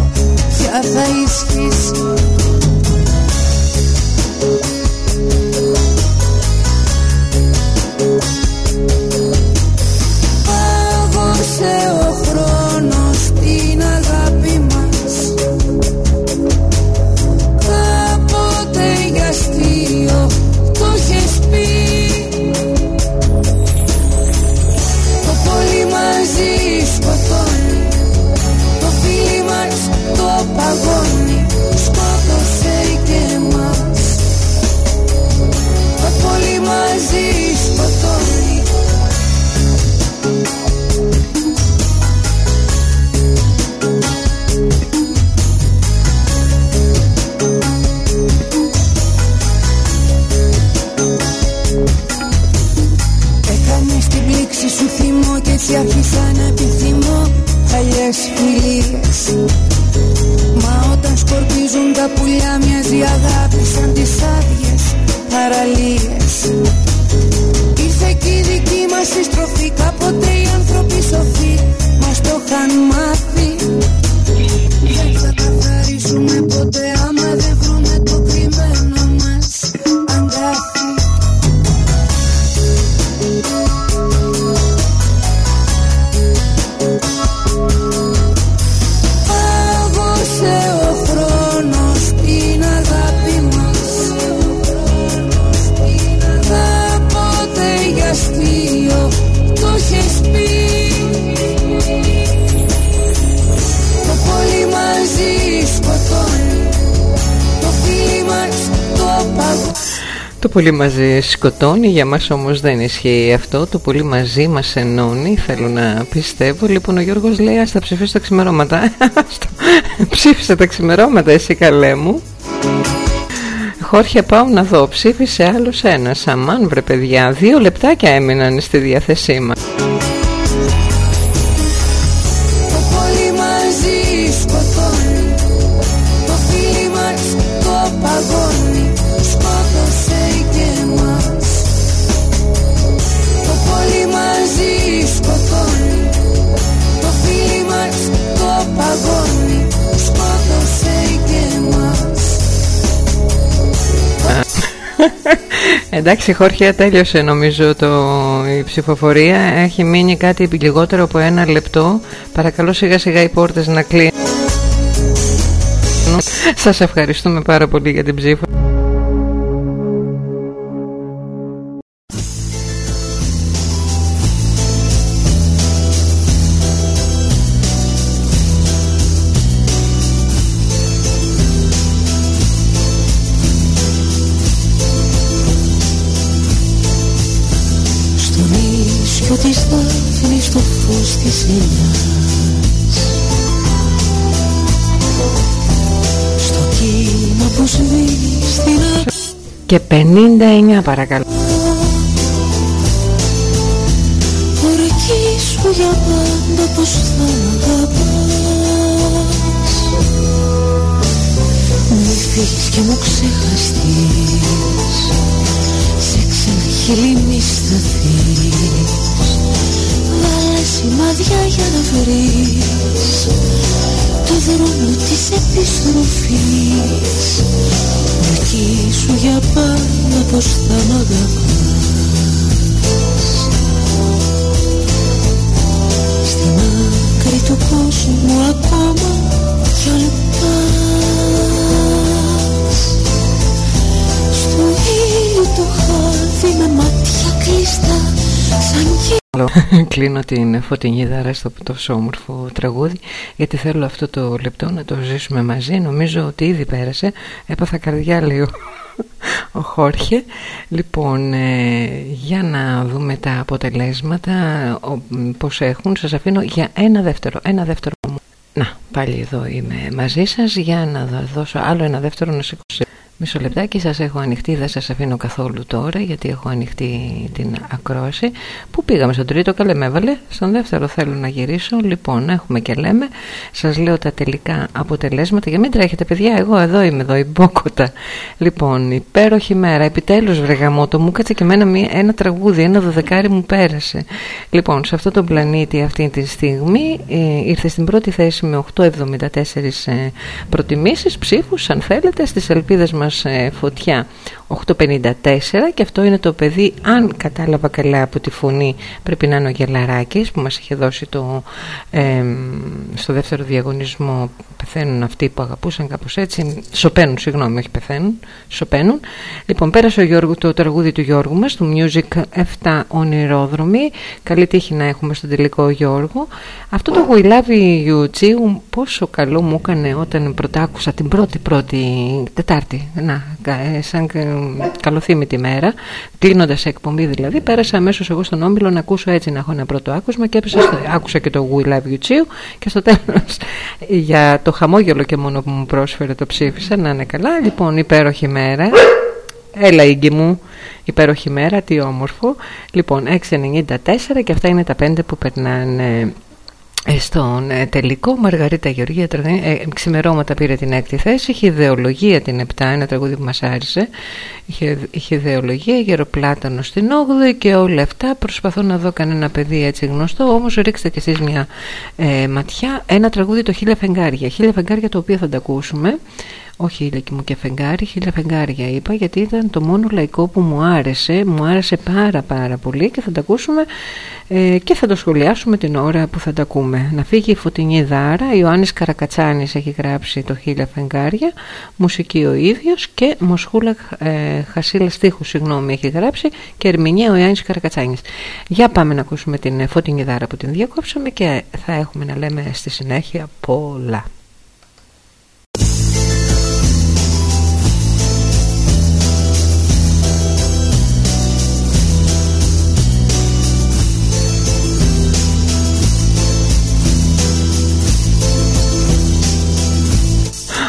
Ποια θα ισχύσει. Έτσι πολύ μαζί σκοτώνει, για μας όμως δεν ισχύει αυτό. Το πολύ μαζί μας ενώνει, θέλω να πιστεύω. Λοιπόν, ο Γιώργος λέει, ας τα ψηφίσω τα ξημερώματα. Ψήφισε τα ξημερώματα εσύ καλέ μου. Χόρχε πάω να δω, ψήφισε άλλος ένας. Αμάν βρε παιδιά, δύο λεπτάκια έμειναν στη διάθεσή μας. Εντάξει Χόρχια τέλειωσε νομίζω το, η ψηφοφορία. Έχει μείνει κάτι λιγότερο από ένα λεπτό. Παρακαλώ σιγά σιγά οι πόρτες να κλείνουν. Σας ευχαριστούμε πάρα πολύ για την ψήφο para Κλείνω την φωτεινή δάρα στο τόσο όμορφο τραγούδι γιατί θέλω αυτό το λεπτό να το ζήσουμε μαζί. Νομίζω ότι ήδη πέρασε. Έπαθα καρδιά λέει ο, Χόρχε. Λοιπόν ε, για να δούμε τα αποτελέσματα ο, πως έχουν σας αφήνω για ένα δεύτερο ένα δεύτερο να πάλι εδώ είμαι μαζί σας για να δώσω άλλο ένα δεύτερο να σηκώσω Μισό λεπτάκι σας έχω ανοιχτεί, δεν σας αφήνω καθόλου τώρα γιατί έχω ανοιχτεί την ακρόαση. Πού πήγαμε στον τρίτο, καλέ με έβαλε, στον δεύτερο θέλω να γυρίσω. Λοιπόν έχουμε και λέμε, σας λέω τα τελικά αποτελέσματα. Για μην τρέχετε παιδιά, εγώ εδώ είμαι εδώ, η Μπόκοτα. Λοιπόν, υπέροχη μέρα, επιτέλους βρε γαμότο Μου κάτσε και εμένα μία, ένα τραγούδι, ένα δωδεκάρι μου πέρασε. Λοιπόν, σε αυτό το πλανήτη αυτή τη στιγμή ε, ήρθε στην πρώτη θέση με 8,74 ε, προτιμήσεις, ψήφους αν θέλετε στις ελπίδες μας μας ε, φωτιά 854 και αυτό είναι το παιδί αν κατάλαβα καλά από τη φωνή πρέπει να είναι ο Γελαράκης που μας είχε δώσει το, στο δεύτερο διαγωνισμό πεθαίνουν αυτοί που αγαπούσαν κάπως έτσι. Σωπαίνουν συγγνώμη όχι πεθαίνουν σωπαίνουν λοιπόν πέρασε ο Γιώργο, το τραγούδι του Γιώργου μας του Music 7 ονειρόδρομοι καλή τύχη να έχουμε στον τελικό Γιώργο. Αυτό το We Love You πόσο καλό μου έκανε όταν πρωτάκουσα την πρώτη πρώτη Τετάρτη να, ε, σαν καλοθύμητη μέρα, κλείνοντας εκπομπή δηλαδή, πέρασα αμέσως εγώ στον Όμιλο να ακούσω έτσι να έχω ένα πρώτο άκουσμα και έπεσα στο, άκουσα και το We Love You Chiu και στο τέλος για το χαμόγελο και μόνο που μου πρόσφερε το ψήφισα, να είναι καλά. Λοιπόν, υπέροχη μέρα. Έλα ίγκη μου, υπέροχη μέρα, τι όμορφο. Λοιπόν, 6.94 και αυτά είναι τα πέντε που περνάνε ε, στον ε, τελικό Μαργαρίτα Γεωργία ε, ξημερώματα πήρε την έκτη θέση είχε ιδεολογία την 7 ένα τραγούδι που μας άρεσε είχε, είχε ιδεολογία γεροπλάτανο στην 8η και όλα αυτά. Προσπαθώ να δω κανένα παιδί έτσι γνωστό όμως ρίξτε κι εσείς μια ε, ματιά. Ένα τραγούδι το χίλια φεγγάρια χίλια φεγγάρια το οποίο θα τα ακούσουμε όχι ηλικία μου και φεγγάρι, χίλια φεγγάρια είπα γιατί ήταν το μόνο λαϊκό που μου άρεσε, μου άρεσε πάρα πάρα πολύ και θα τα ακούσουμε ε, και θα το σχολιάσουμε την ώρα που θα τα ακούμε. Να φύγει η φωτεινή δάρα, Ιωάννης Καρακατσάνης έχει γράψει το χίλια φεγγάρια, μουσική ο ίδιος και Μοσχούλα ε, Χασίλα Στίχου, συγγνώμη, έχει γράψει και ερμηνεία ο Ιωάννης Καρακατσάνης. Για πάμε να ακούσουμε την φωτεινή δάρα που την διακόψαμε και θα έχουμε να λέμε στη συνέχεια πολλά.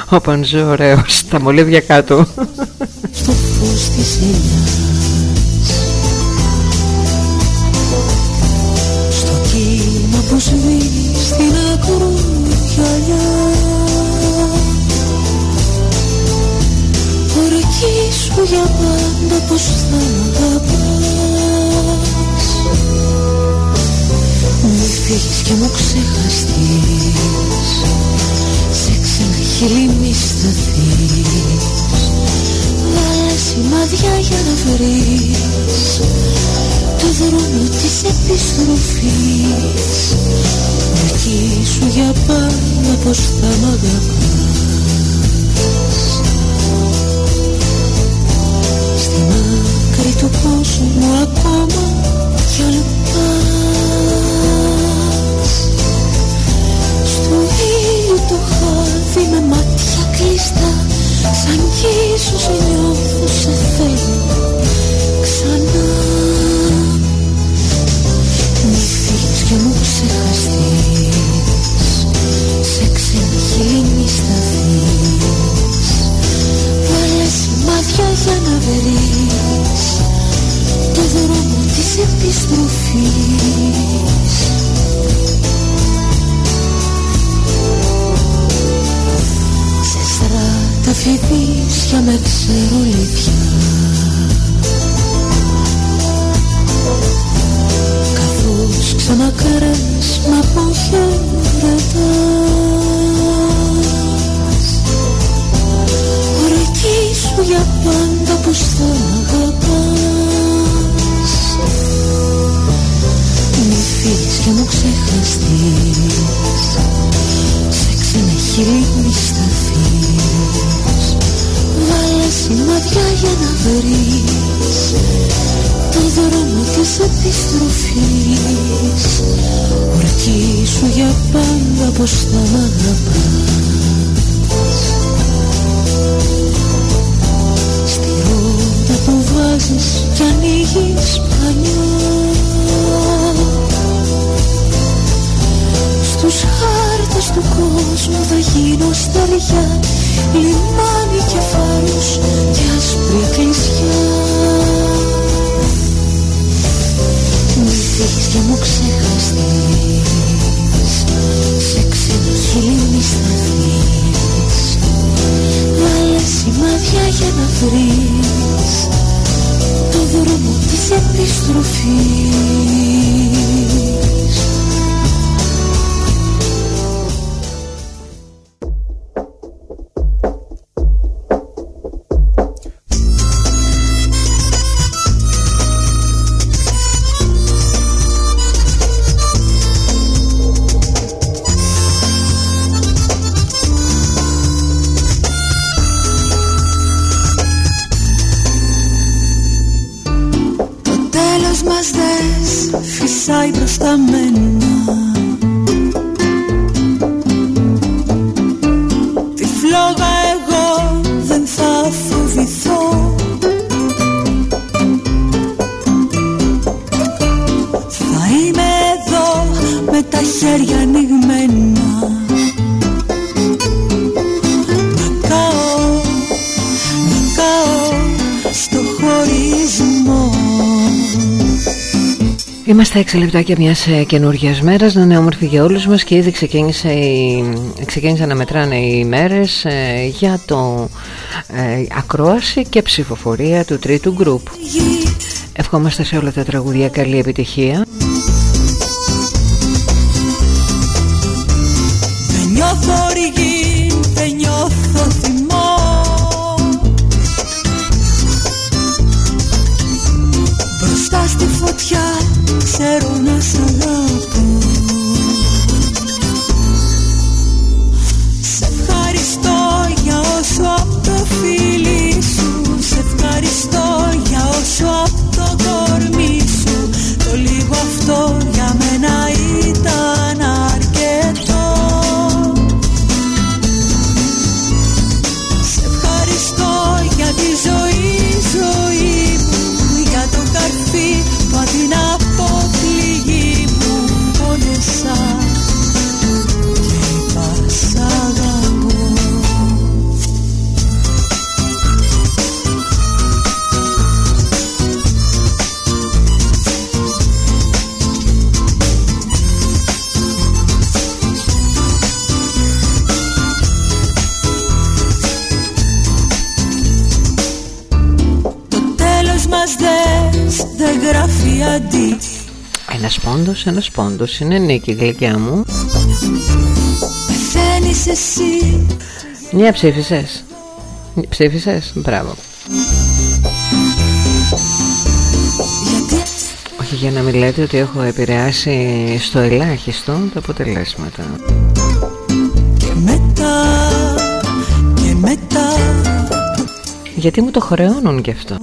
Ο Πανζό ωραίος Τα μολύβια κάτω. Στο φως της ελιάς Στο κύμα που σβήνει στην ακρογιαλιά Ορκίσου για πάντα πως θα μ' αγαπάς. Μη φύγεις και μου ξεχαστείς. Σε ξένα χείλη μη σταθείς. Βάλες σημάδια για να βρεις Το δρόμο της επιστροφής. Ορκίσου για πάντα πως θα μ' αγαπάς. Στην άκρη του κόσμου ακόμα κι αλπάς Στο ήλιο το χάδι με μάτια κλειστά Σαν κι ίσως νιώθω σε θέλω ξανά. Μη φύγεις και μου ξεχαστείς Σε ξένα χείλη μη φιδίσια με ξερολίδια Είμαστε 6 λεπτάκια μιας καινούργιας μέρας. Να είναι όμορφη για όλους μας και ήδη ξεκίνησε η... ξεκίνησαν να μετράνε οι μέρες για το ε, ακρόαση και ψηφοφορία του τρίτου γκρουπ. Ευχόμαστε σε όλα τα τραγούδια καλή επιτυχία. Ένας πόντος, ένας πόντος. Είναι νίκη γλυκιά μου. Πεθαίνεις εσύ. Μια ψήφισες. Ψήφισες, μπράβο. Γιατί; Όχι για να μην λέτε ότι έχω επηρεάσει στο ελάχιστο τα αποτελέσματα. Και μετά Και μετά. Γιατί μου το χρεώνουν κι αυτό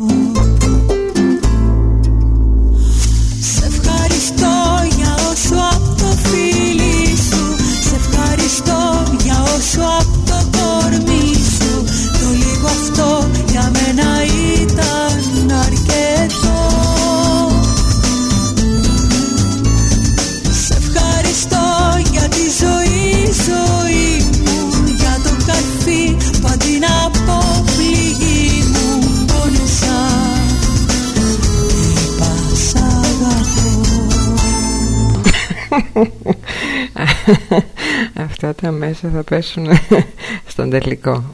Αυτά τα μέσα θα πέσουν στον τελικό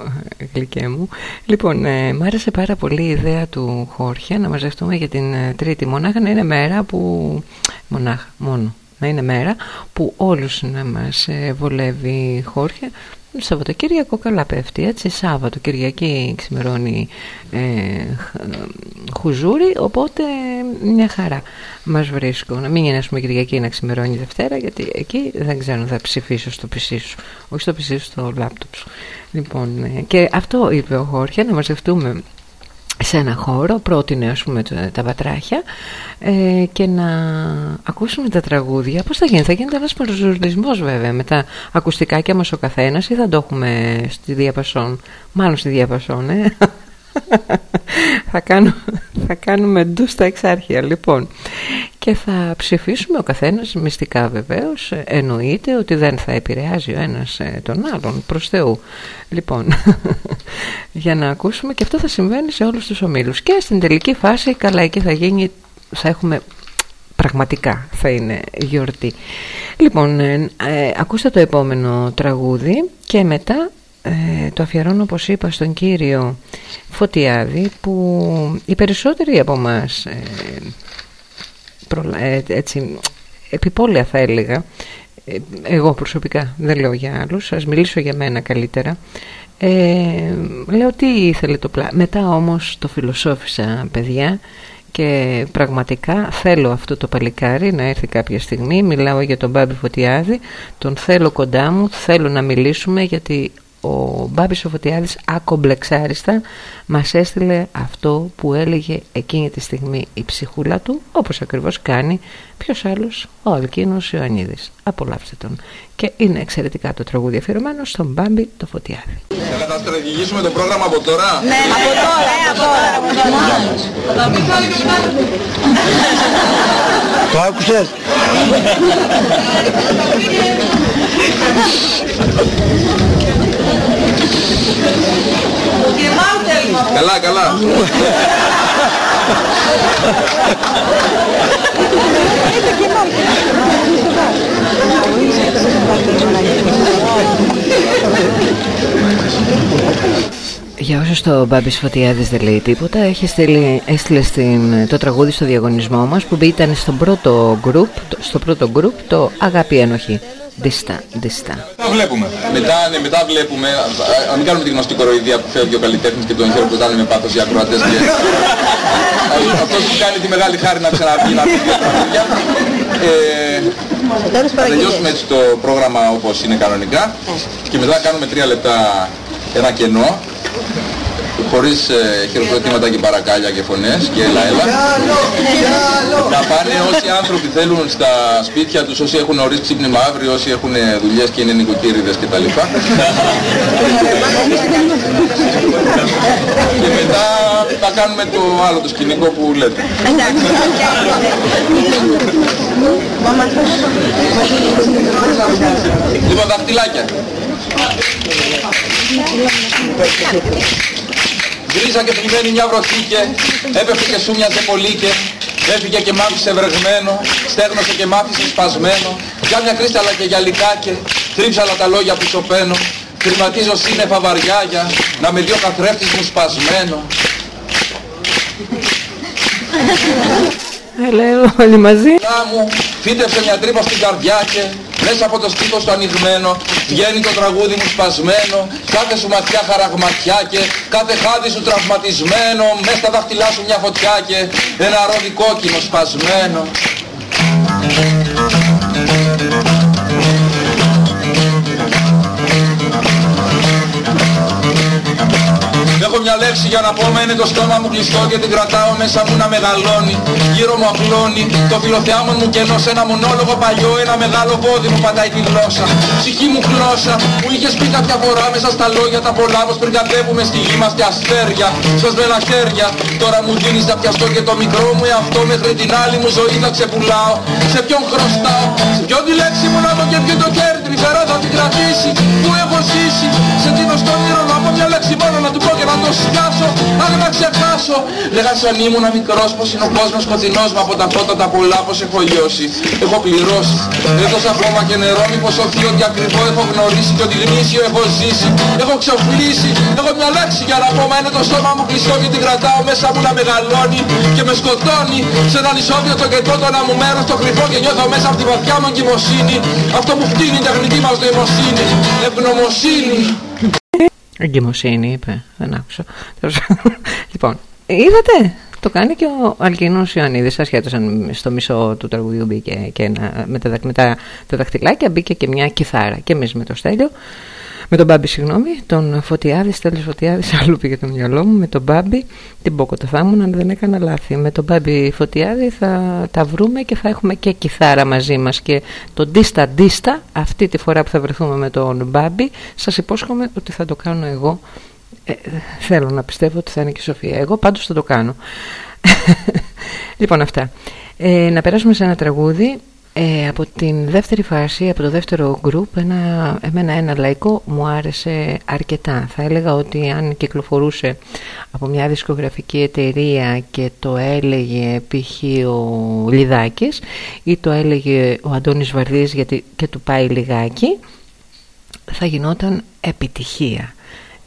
γλυκέ μου. Λοιπόν, ε, μ' άρεσε πάρα πολύ η ιδέα του Χόρχε να μαζευτούμε για την ε, τρίτη. Μονάχα να είναι μέρα που... Μονάχα, μόνο να είναι μέρα που όλους να μας ε, βολεύει Χόρχε Σαββατοκύριακο καλά πέφτει έτσι. Σάββατο Κυριακή ξημερώνει ε, χ- χουζούρι οπότε μια χαρά μας βρίσκω να μην είναι ας πούμε Κυριακή να ξημερώνει Δευτέρα γιατί εκεί δεν ξέρω αν θα ψηφίσω στο PC σου. Όχι στο PC σου στο λάπτοπ σου. Λοιπόν ε, και αυτό είπε ο Χόρχε να μαζευτούμε σε ένα χώρο, πρότεινε ας πούμε το- τα βατράχια ε, και να ακούσουμε τα τραγούδια. Πώς θα γίνει, θα γίνεται ένας παραζουρνισμός βέβαια με τα ακουστικάκια μας ο καθένας ή θα το έχουμε στη διαπασόν, μάλλον στη διαπασόν, ε; θα, κάνω, θα κάνουμε ντου στα εξάρχεια λοιπόν. Και θα ψηφίσουμε ο καθένας μυστικά βεβαίως ε, εννοείται ότι δεν θα επηρεάζει ο ένας ε, τον άλλον προς Θεού. Λοιπόν για να ακούσουμε και αυτό θα συμβαίνει σε όλους τους ομίλους. Και στην τελική φάση καλά εκεί θα γίνει θα έχουμε πραγματικά θα είναι γιορτή. Λοιπόν ε, ε, ακούστε το επόμενο τραγούδι και μετά ε, το αφιερώνω όπως είπα στον κύριο Φωτιάδη που οι περισσότεροι από μας προλα- ε, έτσι, επιπόλαια θα έλεγα ε, εγώ προσωπικά δεν λέω για άλλους ας μιλήσω για μένα καλύτερα ε, λέω τι ήθελε το πλάνο μετά όμως το φιλοσόφισα παιδιά και πραγματικά θέλω αυτό το παλικάρι να έρθει κάποια στιγμή. Μιλάω για τον Μπάμπη Φωτιάδη τον θέλω κοντά μου θέλω να μιλήσουμε γιατί ο Μπάμπης ο Φωτιάδης ακομπλεξάριστα μας έστειλε αυτό που έλεγε εκείνη τη στιγμή η ψυχούλα του όπως ακριβώς κάνει ποιος άλλος ο Αλκίνος Ιωαννίδης. Απολαύστε τον. Και είναι εξαιρετικά το τραγούδι αφιερωμένο στον Μπάμπη το Φωτιάδη. Θέλετε να στρατηγήσουμε το πρόγραμμα από τώρα. Ναι, από τώρα, από τώρα. Το άκουσες; Καλά, καλά. Για όσους το Μπάμπης Φωτιάδης δεν λέει τίποτα έχει στείλει, έστειλε στην, το τραγούδι στο διαγωνισμό μας που ήταν στον πρώτο group, το- στο πρώτο group το Αγάπη Ένοχη Διστά, διστά Μετά βλέπουμε. Μετά, ναι, μετά βλέπουμε. Α, α, μην κάνουμε τη γνωστή κοροϊδία που φεύγει ο καλλιτέχνης και τον χειροκροτάνε με πάθος οι ακροατές. Και... Α- αυτός που κάνει τη μεγάλη χάρη να ξαναβγεί να πει δύο τραγούδια. Ε, θα τελειώσουμε έτσι το πρόγραμμα όπως είναι κανονικά και μετά κάνουμε τρία λεπτά ένα κενό χωρίς ε, χειροκροτήματα και παρακάλια και φωνές και έλα έλα να πάνε όσοι άνθρωποι θέλουν στα σπίτια τους, όσοι έχουν νωρίς ξύπνημα αύριο, όσοι έχουν ε, δουλειές και είναι νοικοκύριδες κτλ. και μετά θα κάνουμε το άλλο το σκηνικό που λέτε. Λοιπόν, δαχτυλάκια. Γκρίζα και πλημμένη μια βροχή και έπεφτε και σου μοιάζε πολύ και έφυγε και μ' άφησε βρεγμένο, στέγνωσε και μ' άφησε σπασμένο, για μια κρίσταλα και γυαλικά και τρίψαλα τα λόγια που σωπαίνω, κρυματίζω σύννεφα βαριά για να με δει ο καθρέφτης μου σπασμένο. Έλα, όλοι μαζί. μου φύτεψε μια τρύπα στην καρδιά και μέσα από το στήθος το ανοιγμένο βγαίνει το τραγούδι μου σπασμένο. Κάθε σου ματιά χαραγματιά και κάθε χάδι σου τραυματισμένο. Μέσα στα δάχτυλά σου μια φωτιά και ένα ρόδι κόκκινο σπασμένο Έχω μια λέξη για να πω με είναι το στόμα μου κλειστό και την κρατάω μέσα μου να μεγαλώνει. Γύρω μου απλώνει. Το φιλοθεάμον μου κενός σε ένα μονόλογο παλιό Ένα μεγάλο πόδι μου πατάει τη γλώσσα. Ψυχή μου γλώσσα Μου είχες πει κάποια φορά μέσα στα λόγια τα πολλά Πως πριν κατέβουμε στη γη μας και αστέρια. Σας βέλα χέρια Τώρα μου δίνεις να πιαστώ και το μικρό μου εαυτό Μέχρι την άλλη μου ζωή θα ξεπουλάω. Σε ποιον χρωστάω Σε ποιον τη λέξη μου να δω και ποιο το χέρι Τρυφερά θα την κρατήσει Που έχω ζήσει. Σε τι στο όνειρο να πω μια λέξη μόνο να του πω και να το σκάσω Αν να ξεχάσω. Λέγα σαν ήμουν μικρός πως είναι ο κόσμος σκοτεινός Μα από τα φώτα τα πολλά πως έχω λιώσει. Έχω πληρώσει. Έδωσα χώμα και νερό μήπως σωθεί ότι ακριβό έχω γνωρίσει Και ότι γνήσιο έχω ζήσει. Έχω ξοφλήσει Έχω μια λέξη για να πω Μα είναι το στόμα μου κλειστό και την κρατάω μέσα μου να μεγαλώνει Και με σκοτώνει. Σε έναν ισόβιο το κετό το ένα μου μέρος το κρυφό Και νιώθω μέσα από τη βαθιά μου εγκυμοσύνη. Αυτό που φτύνει η τεχνική μας νοημοσύνη. Ευγνωμοσύνη Εγκυμοσύνη είπε, δεν άκουσα. λοιπόν, είδατε, το κάνει και ο Αλκίνος Ιωαννίδης ασχέτως αν στο μισό του τραγουδιού μπήκε και ένα, με, τα, με τα, τα δαχτυλάκια μπήκε και μια κιθάρα και εμείς με το Στέλιο με τον Μπάμπη, συγγνώμη, τον Φωτιάδης, Στέλιος Φωτιάδης, αλλού πήγε το μυαλό μου. Με τον Μπάμπη, την Πόκοτα θα ήμουν αν δεν έκανα λάθη. Με τον Μπάμπη Φωτιάδη θα τα βρούμε και θα έχουμε και κιθάρα μαζί μας. Και τον Ντίστα Ντίστα, αυτή τη φορά που θα βρεθούμε με τον Μπάμπη, σας υπόσχομαι ότι θα το κάνω εγώ. Ε, θέλω να πιστεύω ότι θα είναι και η Σοφία. Εγώ πάντως θα το κάνω. λοιπόν αυτά. Ε, να περάσουμε σε ένα τραγούδι ε, από την δεύτερη φάση, από το δεύτερο γκρουπ, ένα, εμένα ένα λαϊκό μου άρεσε αρκετά. Θα έλεγα ότι αν κυκλοφορούσε από μια δισκογραφική εταιρεία και το έλεγε π.χ. ο Λιδάκης ή το έλεγε ο Αντώνης Βαρδής γιατί και του πάει λιγάκι, θα γινόταν επιτυχία.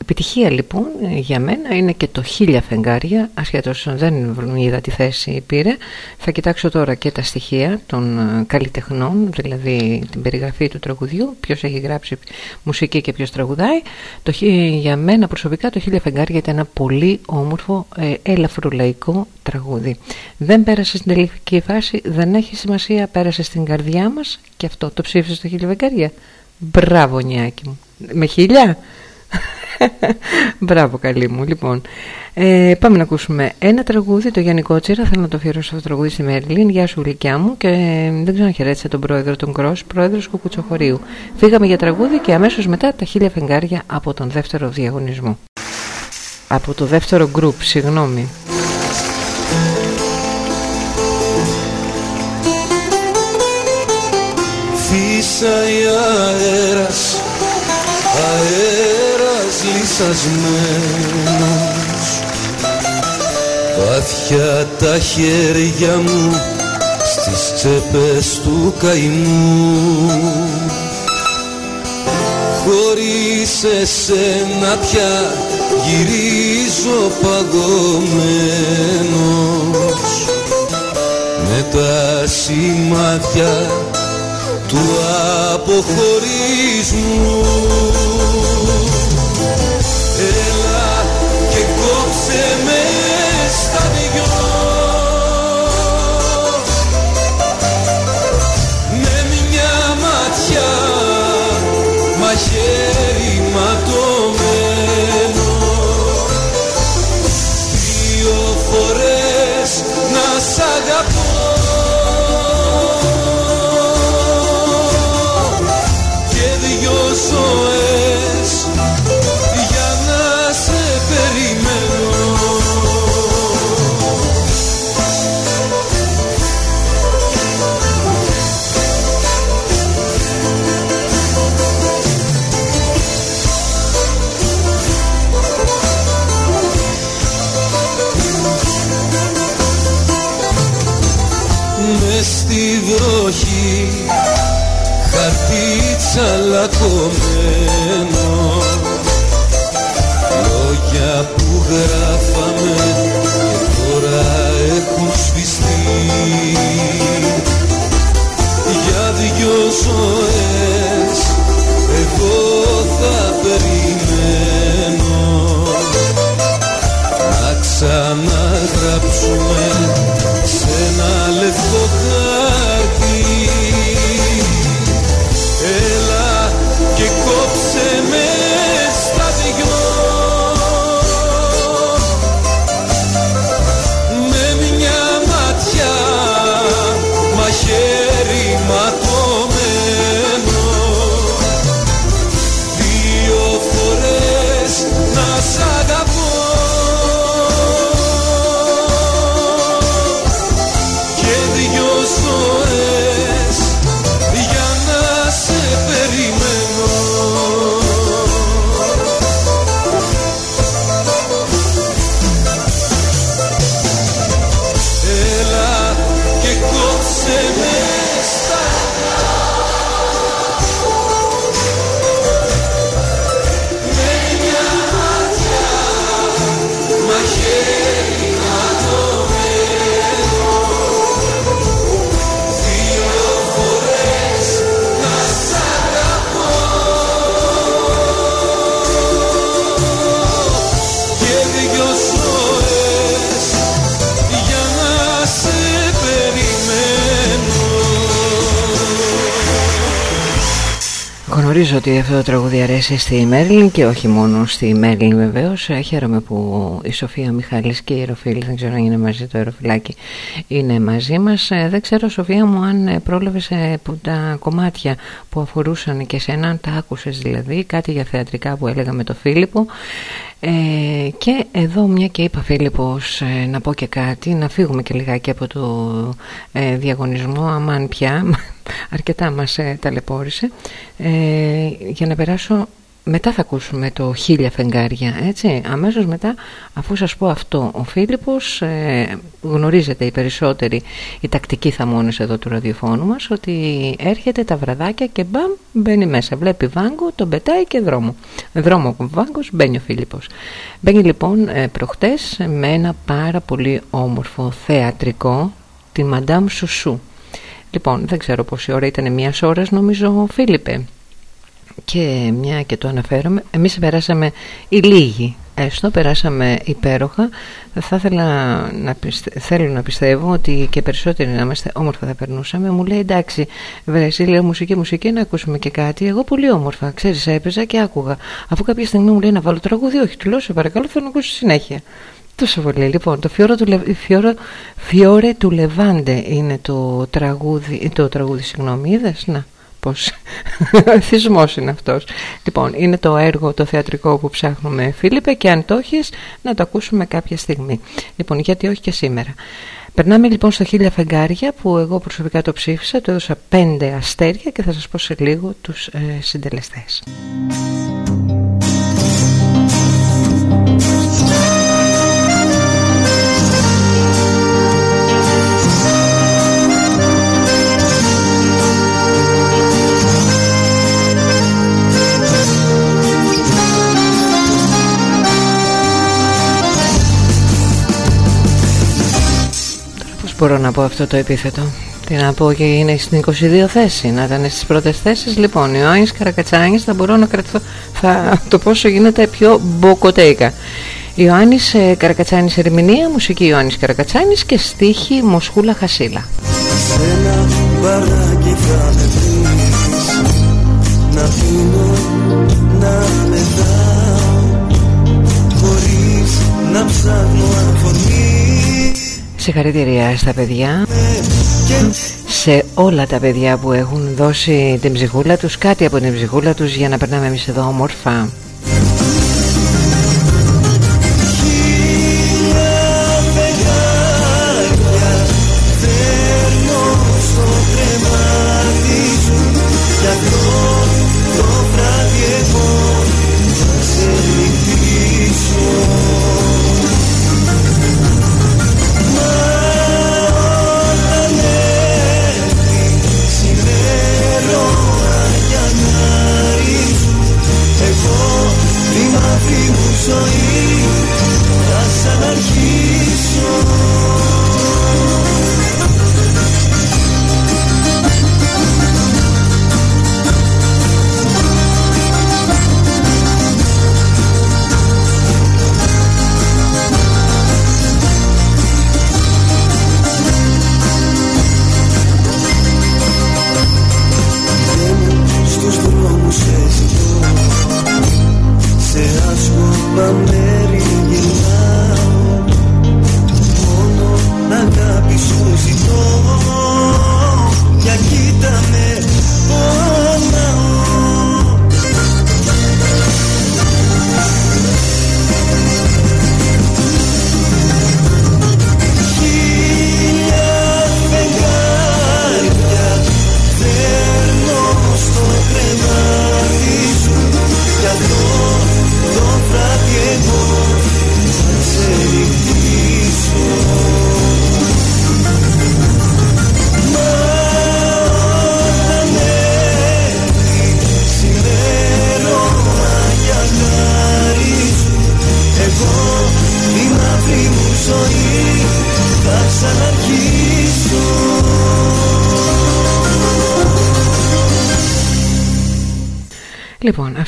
Επιτυχία λοιπόν για μένα είναι και το χίλια φεγγάρια. Ασχέτως δεν είδα τη θέση πήρε. Θα κοιτάξω τώρα και τα στοιχεία των ε, καλλιτεχνών δηλαδή την περιγραφή του τραγουδιού ποιος έχει γράψει μουσική και ποιος τραγουδάει. Το, για μένα προσωπικά το χίλια φεγγάρια ήταν ένα πολύ όμορφο ε, έλαφρο λαϊκό τραγούδι. Δεν πέρασε στην τελική φάση δεν έχει σημασία πέρασε στην καρδιά μας και αυτό. Το ψήφισες στο χίλια φεγγάρια; Μπράβο νιάκι μου. Με χίλια; Μπράβο καλή μου. Λοιπόν ε, Πάμε να ακούσουμε ένα τραγούδι Το Γιάννη Κότσιρα. Θέλω να το αφιερώσω αυτό το τραγούδι στη Μέρλιν Γεια σου γλυκιά μου. Και δεν ξέρω αν χαιρέτησε τον πρόεδρο των Κρός Πρόεδρος Κουκουτσοχωρίου. Φύγαμε για τραγούδι και αμέσως μετά Τα χίλια φεγγάρια από τον δεύτερο διαγωνισμό. Από το δεύτερο γκρουπ Συγγνώμη. Φύσαει αέρας αέρας λυσασμένος Βαθιά τα χέρια μου στις τσέπες του καημού. Χωρίς εσένα πια γυρίζω παγωμένος. Με τα σημάδια του αποχωρισμού Έλα και κόψε με στα δυο. Με μια ματιά μαχαίρι Γνωρίζω ότι αυτό το τραγούδι αρέσει στη Μέρλιν και όχι μόνο στη Μέρλιν βεβαίως. Ε, χαίρομαι που η Σοφία Μιχάλης και η Ροφίλη, δεν ξέρω αν είναι μαζί το αεροφυλάκι, είναι μαζί μας. Ε, δεν ξέρω Σοφία μου αν ε, πρόλαβες τα κομμάτια που αφορούσαν και σε έναν τα άκουσες δηλαδή, κάτι για θεατρικά που έλεγα με το Φίλιππο. Ε, και εδώ μια και είπα Φίλιππος να πω και κάτι, να φύγουμε και λιγάκι από το διαγωνισμό, αμάν πια, αρκετά μας ε, ταλαιπώρησε. Ε, για να περάσω μετά θα ακούσουμε το χίλια φεγγάρια έτσι. Αμέσως μετά αφού σας πω αυτό ο Φίλιππος ε, γνωρίζετε οι περισσότεροι οι τακτικοί θαμώνες εδώ του ραδιοφώνου μας ότι έρχεται τα βραδάκια και μπαμ μπαίνει μέσα. Βλέπει βάγκο τον πετάει και δρόμο. Δρόμο βάγκος μπαίνει ο Φίλιππος. Μπαίνει λοιπόν ε, προχτές με ένα πάρα πολύ όμορφο θεατρικό τη Μαντάμ Σουσού. Λοιπόν, δεν ξέρω πόση ώρα ήταν, μιας ώρας νομίζω, Φίλιππε. Και μια και το αναφέρομαι, εμείς περάσαμε οι λίγοι, έστω περάσαμε υπέροχα. Θα ήθελα να θέλω να πιστεύω ότι και περισσότεροι να είμαστε όμορφα θα περνούσαμε. Μου λέει εντάξει, Βρεσίλια, μουσική, μουσική, να ακούσουμε και κάτι. Εγώ πολύ όμορφα, ξέρεις, έπαιζα και άκουγα. Αφού κάποια στιγμή μου λέει να βάλω τραγούδι, όχι, του λέω σε παρακαλώ, θέλω να ακούσω συνέχεια. Τόσο πολύ. Λοιπόν, το Φιόρο του, Φιόρο, Φιόρε του Λεβάντε είναι το τραγούδι, το τραγούδι, συγγνώμη, είδες, να, πώς, θυσμός είναι αυτός. Λοιπόν, είναι το έργο, το θεατρικό που ψάχνουμε, Φίλιππε, και αν το έχεις, να το ακούσουμε κάποια στιγμή. Λοιπόν, γιατί όχι και σήμερα. Περνάμε λοιπόν στο χίλια φεγγάρια που εγώ προσωπικά το ψήφισα, το έδωσα πέντε αστέρια και θα σας πω σε λίγο τους ε, συντελεστές. Μπορώ να πω αυτό το επίθετο. Τι να πω και είναι στην 22 θέση, να ήταν στις πρώτες θέσεις. Λοιπόν, Ιωάννης Καρακατσάνης θα μπορώ να κρατηθώ, θα το πόσο γίνεται πιο μποκοτέικα. Ιωάννης ε, Καρακατσάνης ερμηνεία, μουσική Ιωάννης Καρακατσάνης και στίχη Μοσχούλα Χασίλα. να πίνω, να χωρίς να ψάχνω Συγχαρητήρια στα παιδιά. Σε όλα τα παιδιά που έχουν δώσει την ψυχούλα τους Κάτι από την ψυχούλα τους για να περνάμε εμείς εδώ όμορφα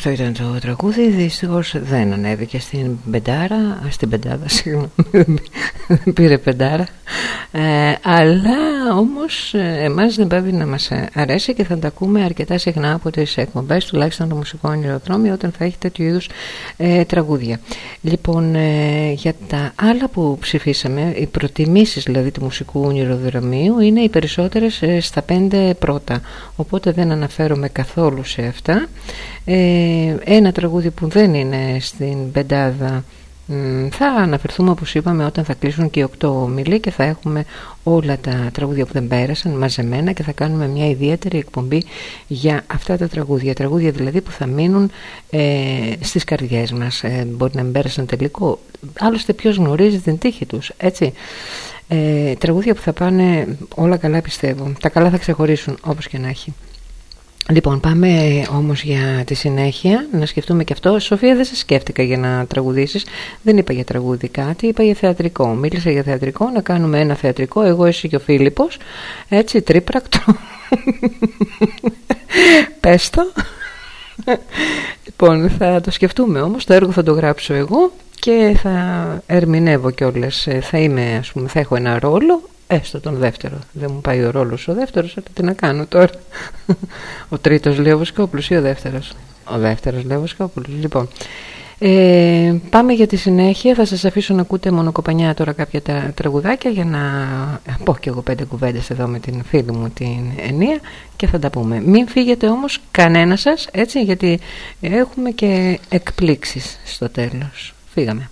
αυτό ήταν το τραγούδι. Δυστυχώς δεν ανέβηκε στην πεντάρα. Στην πεντάδα, συγγνώμη. Πήρε πεντάρα. Ε, αλλά όμως ε, εμάς δεν πρέπει να μας αρέσει και θα τα ακούμε αρκετά συχνά από τις εκπομπές, τουλάχιστον το μουσικό ονειροδρόμιο, όταν θα έχει τέτοιου είδους ε, τραγούδια. Λοιπόν, ε, για τα άλλα που ψηφίσαμε, οι προτιμήσεις δηλαδή του μουσικού ονειροδρομίου είναι οι περισσότερες ε, στα πέντε πρώτα. Οπότε δεν αναφέρομαι καθόλου σε αυτά. Ε, ένα τραγούδι που δεν είναι στην πεντάδα. Θα αναφερθούμε όπως είπαμε όταν θα κλείσουν και οι οκτώ ομιλοί και θα έχουμε όλα τα τραγούδια που δεν πέρασαν μαζεμένα και θα κάνουμε μια ιδιαίτερη εκπομπή για αυτά τα τραγούδια. Τραγούδια δηλαδή που θα μείνουν ε, στις καρδιές μας. Ε, μπορεί να μην πέρασαν τελικό. Άλλωστε ποιος γνωρίζει την τύχη τους έτσι. Ε, τραγούδια που θα πάνε όλα καλά πιστεύω. Τα καλά θα ξεχωρίσουν όπως και να έχει Λοιπόν, πάμε όμως για τη συνέχεια να σκεφτούμε και αυτό. Σοφία, δεν σε σκέφτηκα για να τραγουδήσεις. Δεν είπα για τραγούδι κάτι, είπα για θεατρικό. Μίλησα για θεατρικό, να κάνουμε ένα θεατρικό. Εγώ, εσύ και ο Φίλιππος. Έτσι, τρίπρακτο. Πες το. λοιπόν, θα το σκεφτούμε όμως. Το έργο θα το γράψω εγώ και θα ερμηνεύω κιόλας. Θα είμαι, ας πούμε, θα έχω ένα ρόλο Έστω τον δεύτερο. Δεν μου πάει ο ρόλος ο δεύτερος, αλλά τι να κάνω τώρα. Ο τρίτος λέει ή ο δεύτερος. Ο δεύτερος λέει Λοιπόν, ε, πάμε για τη συνέχεια. Θα σας αφήσω να ακούτε μονοκοπανιά τώρα κάποια τα τραγουδάκια για να πω και εγώ πέντε κουβέντες εδώ με την φίλη μου την Ενία και θα τα πούμε. Μην φύγετε όμως κανένα σας, έτσι, γιατί έχουμε και εκπλήξεις στο τέλος. Φύγαμε.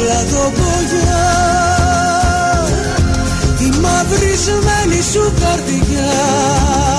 όλα το πόγια τη μαυρισμένη σου καρδιά.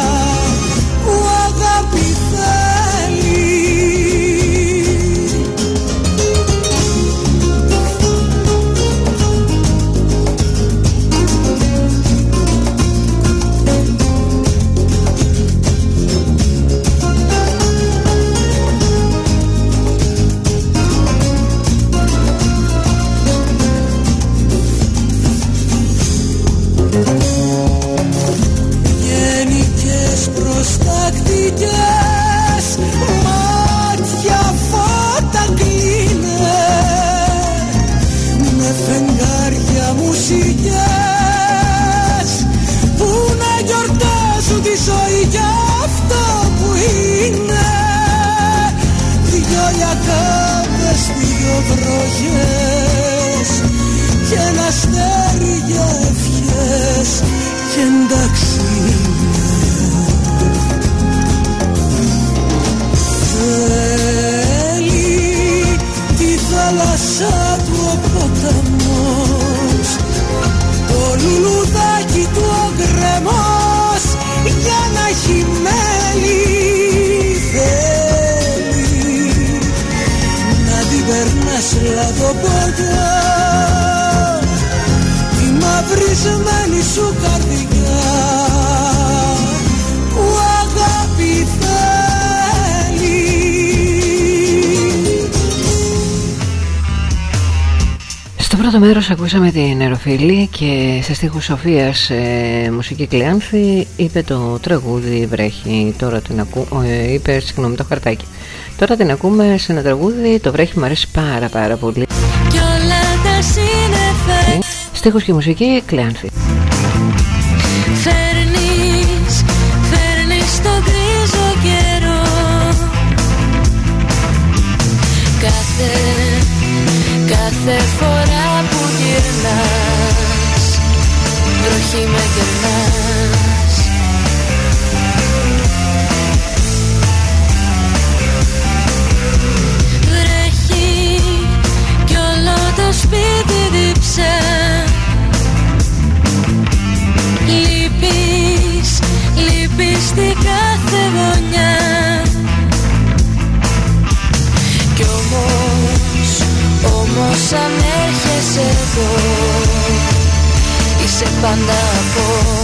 Ακούσαμε την Νεροφίλη και σε στίχους Σοφίας ε, μουσική κλειάνθη είπε το τραγούδι βρέχει. Τώρα την ακού, ε, είπε συγγνώμη το χαρτάκι. Τώρα την ακούμε σε ένα τραγούδι το βρέχει μου αρέσει πάρα πάρα πολύ. Κι όλα τα σύννεφα. Στίχους και μουσική κλειάνθη έρχεσαι εδώ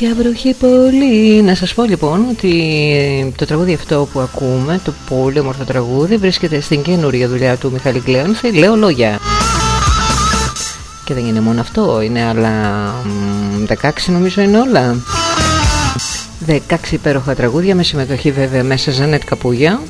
Ήπια βροχή πολύ. Να σας πω λοιπόν ότι το τραγούδι αυτό που ακούμε, το πολύ όμορφο τραγούδι, βρίσκεται στην καινούρια δουλειά του Μιχάλη Κλέονθη, Λέω Λόγια. Και δεν είναι μόνο αυτό, είναι άλλα μ, 16 νομίζω είναι όλα. 16 υπέροχα τραγούδια με συμμετοχή βέβαια μέσα Ζανέτ Καπούγια.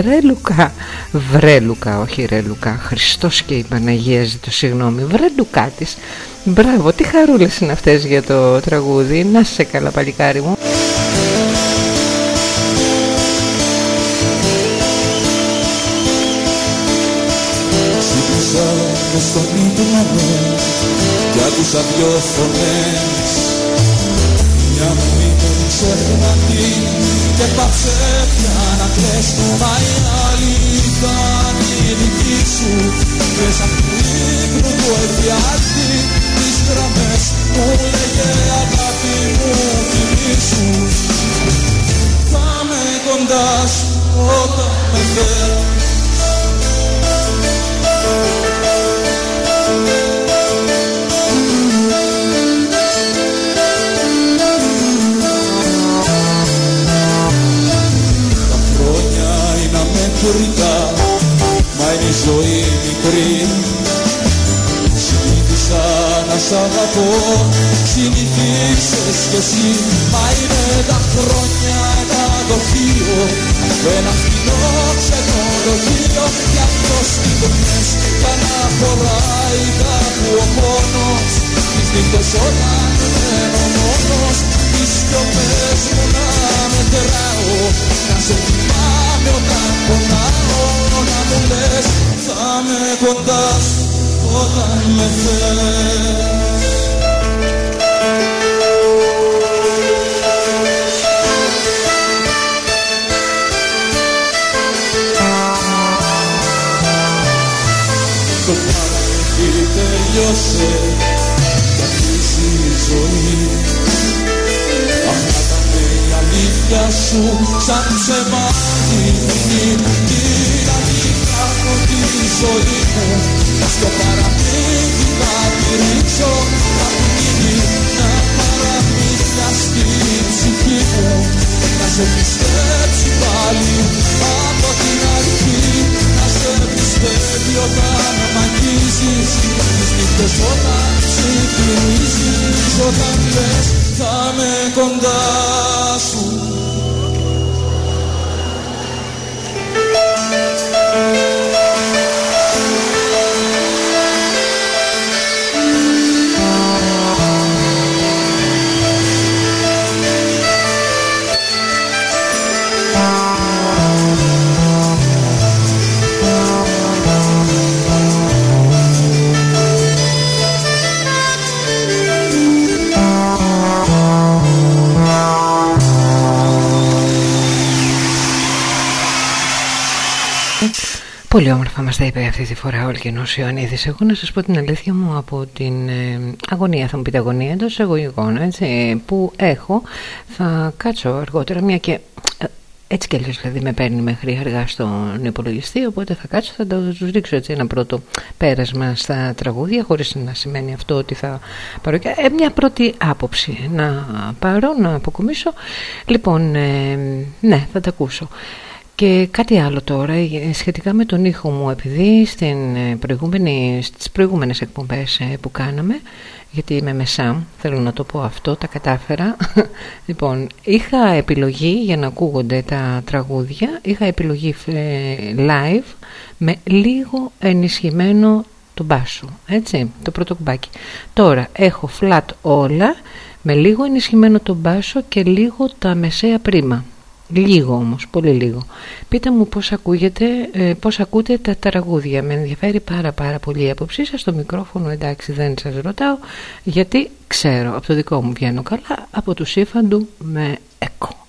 Ρε Λουκά, βρε Λουκά, όχι ρε Λουκά, Χριστός και η Παναγία ζητώ συγγνώμη, βρε Λουκά της. Μπράβο, τι χαρούλες είναι αυτές για το τραγούδι, να σε καλά παλικάρι μου. Ξύπνησα με στον ύπνο μου κι άκουσα δυο φωνές. Μια μου είπε ξεχνατή και πάψε πια να κλαις. Μα η άλλη ήταν η δική σου και σαν του ύπνου του εφιάλτη τις γραμμές. Μου λέγε αγάπη μου κοιμήσου Θα με κοντά σου όταν με θέλεις ζωή μικρή. Συνήθισα να σ' αγαπώ. Συνηθίσες κι εσύ. Μα είναι τα χρόνια ένα δοχείο. Ένα φτηνό ξενοδοχείο. Κι αυτός στιγμές Καναφοράει κάπου ο πόνος Τις νύχτες όταν μένω μόνος Τις σιωπές μου να με γράω Να σε θυμάμαι όταν πονάω Να μου λες θα με κοντάς σου όταν με θες Το παραμύθι τελειώσε κι αρχίζει η ζωή. Αυτά τα η αλήθεια σου σαν ψεμάκι ζωή μου στο παραμύθι θα τη ρίξω να πνίγει μια παραμύθια στη ψυχή μου να σε πιστέψει πάλι από την αρχή να σε πιστεύει όταν μ' αγγίζεις τις νύχτες όταν ξυπνήσεις όταν λες θα με κοντά σου Πολύ όμορφα μας τα είπε αυτή τη φορά ο Αλκινός Ιωαννίδης. Εγώ να σας πω την αλήθεια μου από την ε, αγωνία Θα μου πείτε αγωνία εντός εισαγωγικών έτσι, Που έχω Θα κάτσω αργότερα μια και ε, έτσι κι αλλιώς δηλαδή με παίρνει μέχρι αργά στον υπολογιστή Οπότε θα κάτσω θα τους ρίξω έτσι ένα πρώτο πέρασμα στα τραγούδια Χωρίς να σημαίνει αυτό ότι θα πάρω και ε, μια πρώτη άποψη Να πάρω, να αποκομίσω. Λοιπόν, ε, ναι θα τα ακούσω και κάτι άλλο τώρα ε, σχετικά με τον ήχο μου επειδή στην ε, προηγούμενη, στις προηγούμενες εκπομπές ε, που κάναμε γιατί είμαι μεσά, θέλω να το πω αυτό, τα κατάφερα. Λοιπόν, είχα επιλογή για να ακούγονται τα τραγούδια είχα επιλογή live με λίγο ενισχυμένο το μπάσο, έτσι, το πρώτο κουμπάκι. Τώρα έχω flat όλα με λίγο ενισχυμένο το μπάσο και λίγο τα μεσαία πρίμα Λίγο όμως, πολύ λίγο. Πείτε μου πώς, ακούγεται, ε, πώς ακούτε τα τραγούδια. Με ενδιαφέρει πάρα πάρα πολύ η άποψή σας. Στο μικρόφωνο εντάξει δεν σας ρωτάω γιατί ξέρω από το δικό μου βγαίνω καλά. Από του σύφαντου με έκο.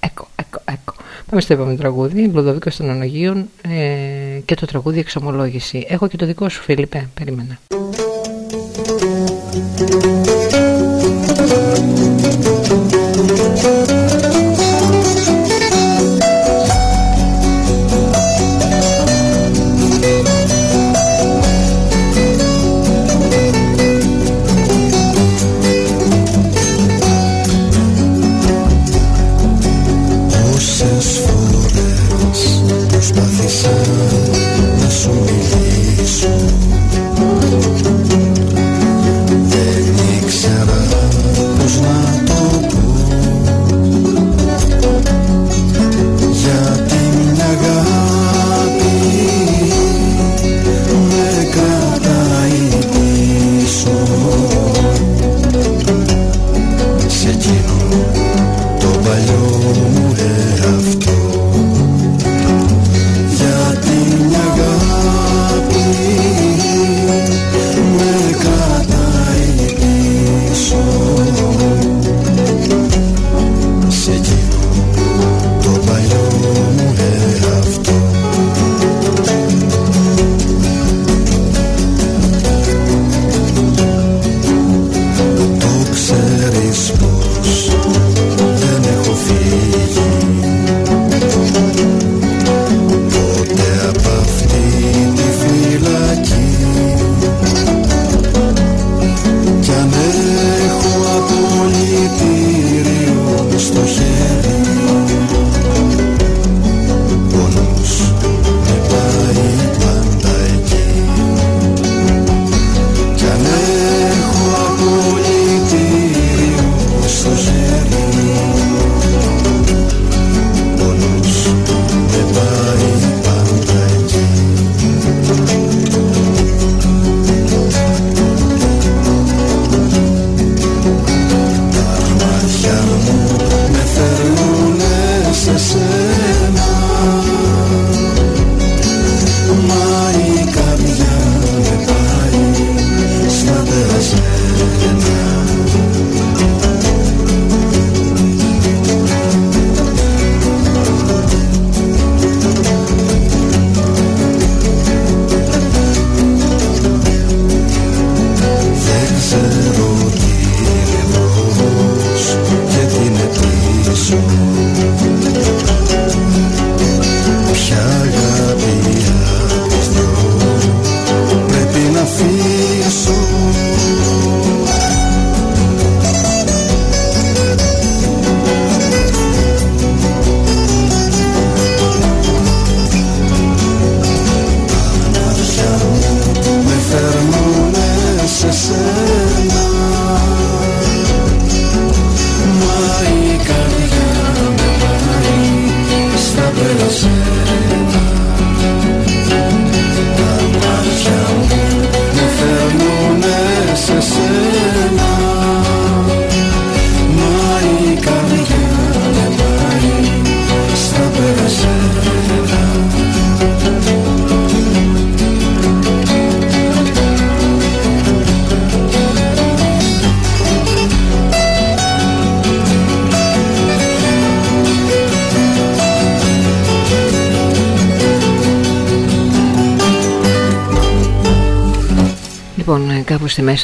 έκο, έκο, έκο. Πάμε στο επόμενο τραγούδι. Λουδοβίκος των Αναγίων ε, και το τραγούδι εξομολόγηση. Έχω και το δικό σου Φίλιππε. Περίμενα.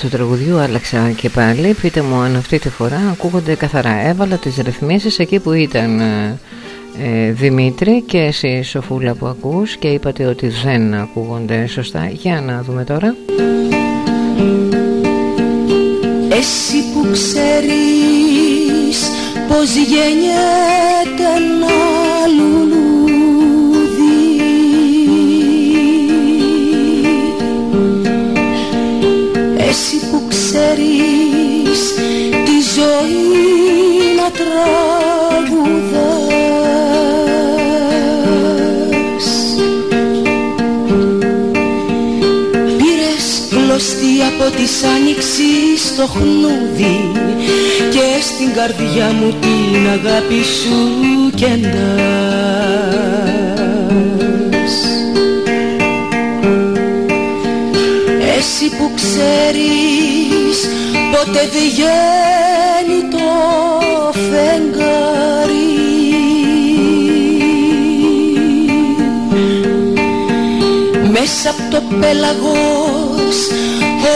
Του τραγουδιού άλλαξα και πάλι. Πείτε μου αν αυτή τη φορά ακούγονται καθαρά. Έβαλα τις ρυθμίσεις εκεί που ήταν ε, ε, Δημήτρη και εσύ Σοφούλα που ακούς και είπατε ότι δεν ακούγονται σωστά. Για να δούμε τώρα. Εσύ που ξέρεις πως γεννιέται ένα ξέρεις τη ζωή να τραγουδάς. Πήρες κλωστή από της άνοιξης το χνούδι και στην καρδιά μου την αγάπη σου κεντάς Εσύ που ξέρεις πότε βγαίνει το φεγγάρι. Μέσα από το πέλαγος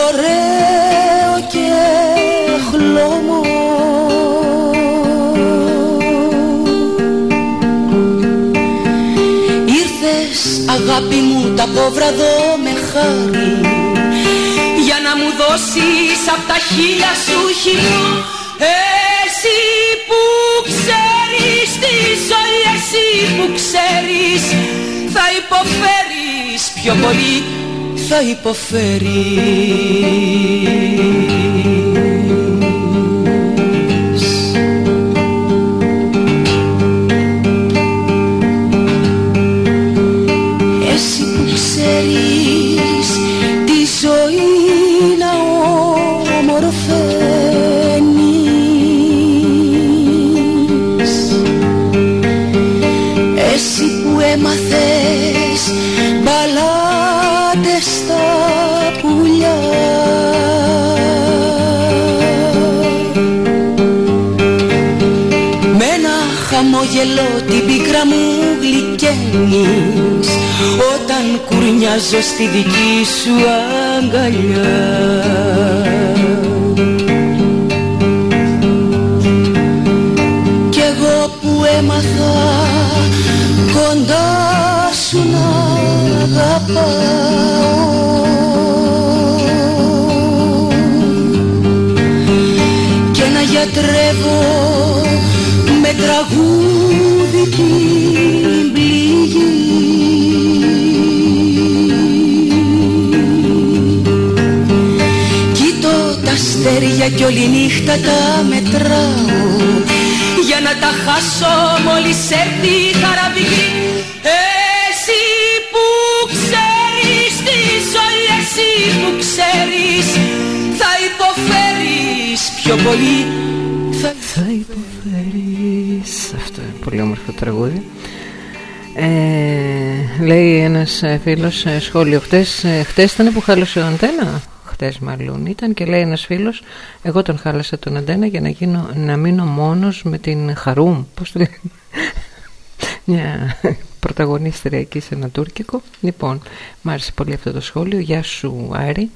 ωραίο και χλωμό. Ήρθες αγάπη μου τα πόβραδο με χάρη. για να μου δώσεις απ' τα χίλια σου χειμώ Εσύ που ξέρεις τη ζωή, εσύ που ξέρεις θα υποφέρεις πιο πολύ θα υποφέρεις χαμόγελο την πίκρα μου γλυκαίνεις Όταν κουρνιάζω στη δική σου αγκαλιά. Κι εγώ που έμαθα κοντά σου να αγαπάω αστέρια κι όλη νύχτα τα μετράω. Για να τα χάσω μόλις έρθει η χαραβική Εσύ που ξέρεις τη ζωή, εσύ που ξέρεις θα υποφέρεις πιο πολύ. Θα... Θα υποφέρεις. Αυτό είναι πολύ όμορφο τραγούδι. Ε, λέει ένας ε, φίλος ε, σχόλιο. Χτες, ε, χτες ήταν που χάλωσε ο αντένα; Χτες μάλλον ήταν και λέει ένας φίλος εγώ τον χάλασα τον αντένα για να, γίνω, να μείνω μόνος με την Χαρούμ πως το λέει μια πρωταγωνίστρια εκεί σε ένα τουρκικό. Λοιπόν μ' άρεσε πολύ αυτό το σχόλιο. Γεια σου Άρη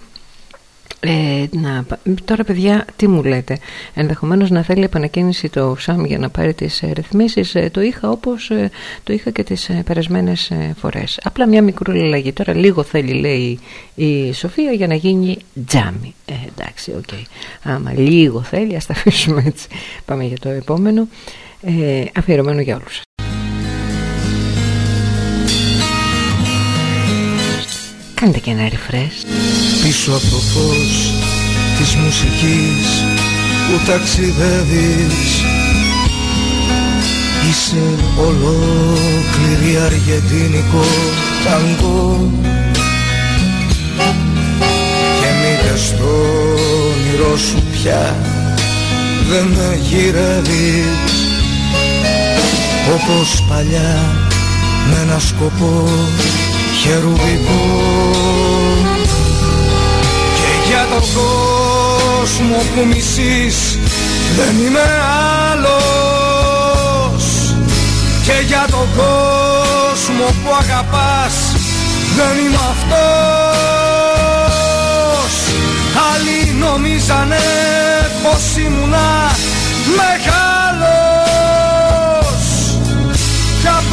ε, να, τώρα παιδιά τι μου λέτε; Ενδεχομένως να θέλει επανακίνηση το ΣΑΜ για να πάρει τις ε, ρυθμίσεις. Ε, το είχα όπως ε, το είχα και τις ε, περασμένες ε, φορές. Απλά μια μικρούλη αλλαγή. Τώρα λίγο θέλει λέει η Σοφία για να γίνει τζάμι. Ε, εντάξει ok. Okay. άμα λίγο θέλει ας τα αφήσουμε έτσι. Πάμε για το επόμενο. Ε, αφιερωμένο για όλους Κάντε και ένα refresh. Πίσω από το φως μουσικής που ταξιδεύεις Είσαι ολόκληρη αργεντίνικο ταγκό. Και μήτε στο όνειρό σου πια δεν με γυρεύεις. Όπως παλιά με ένα σκοπό χερουβικό. Και για τον κόσμο που μισείς δεν είμαι άλλος. Και για τον κόσμο που αγαπάς δεν είμαι αυτός. Άλλοι νομίζανε πως ήμουνα μεγάλος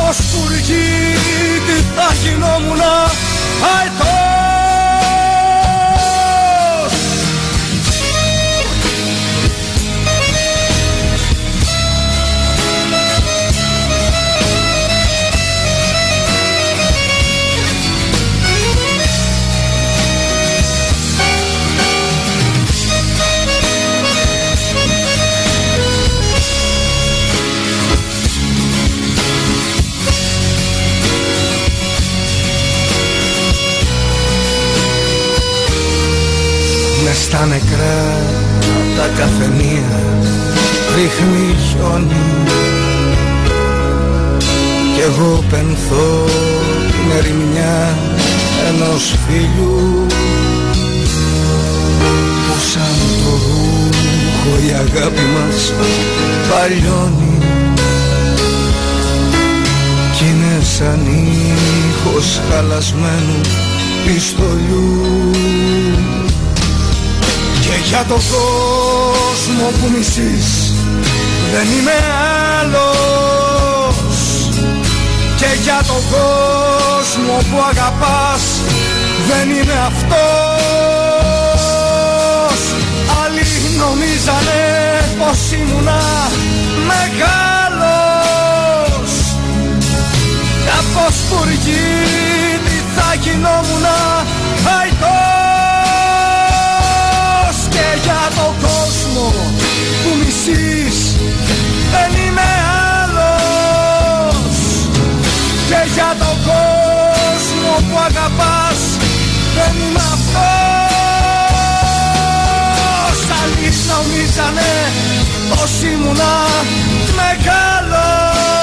Κι από σπουργίτη θα γινόμουνα; Αετός στα νεκρά τα καφενεία ρίχνει χιόνι. Κι εγώ πενθώ την ερημιά ενός φίλου που σαν το ρούχο η αγάπη μας παλιώνει. Κι είναι σαν ήχος χαλασμένου πιστολιού για τον κόσμο που μισείς δεν είμαι άλλος. Και για τον κόσμο που αγαπάς δεν είμαι αυτός. Άλλοι νομίζανε πως ήμουνα μεγάλος. Κι από σπουργίτη θα γινόμουνα αϊτός για τον κόσμο που μισείς. Δεν είμαι άλλος. Και για τον κόσμο που αγαπάς δεν είμαι αυτός. Άλλοι νομίζανε πως ήμουνα μεγάλος.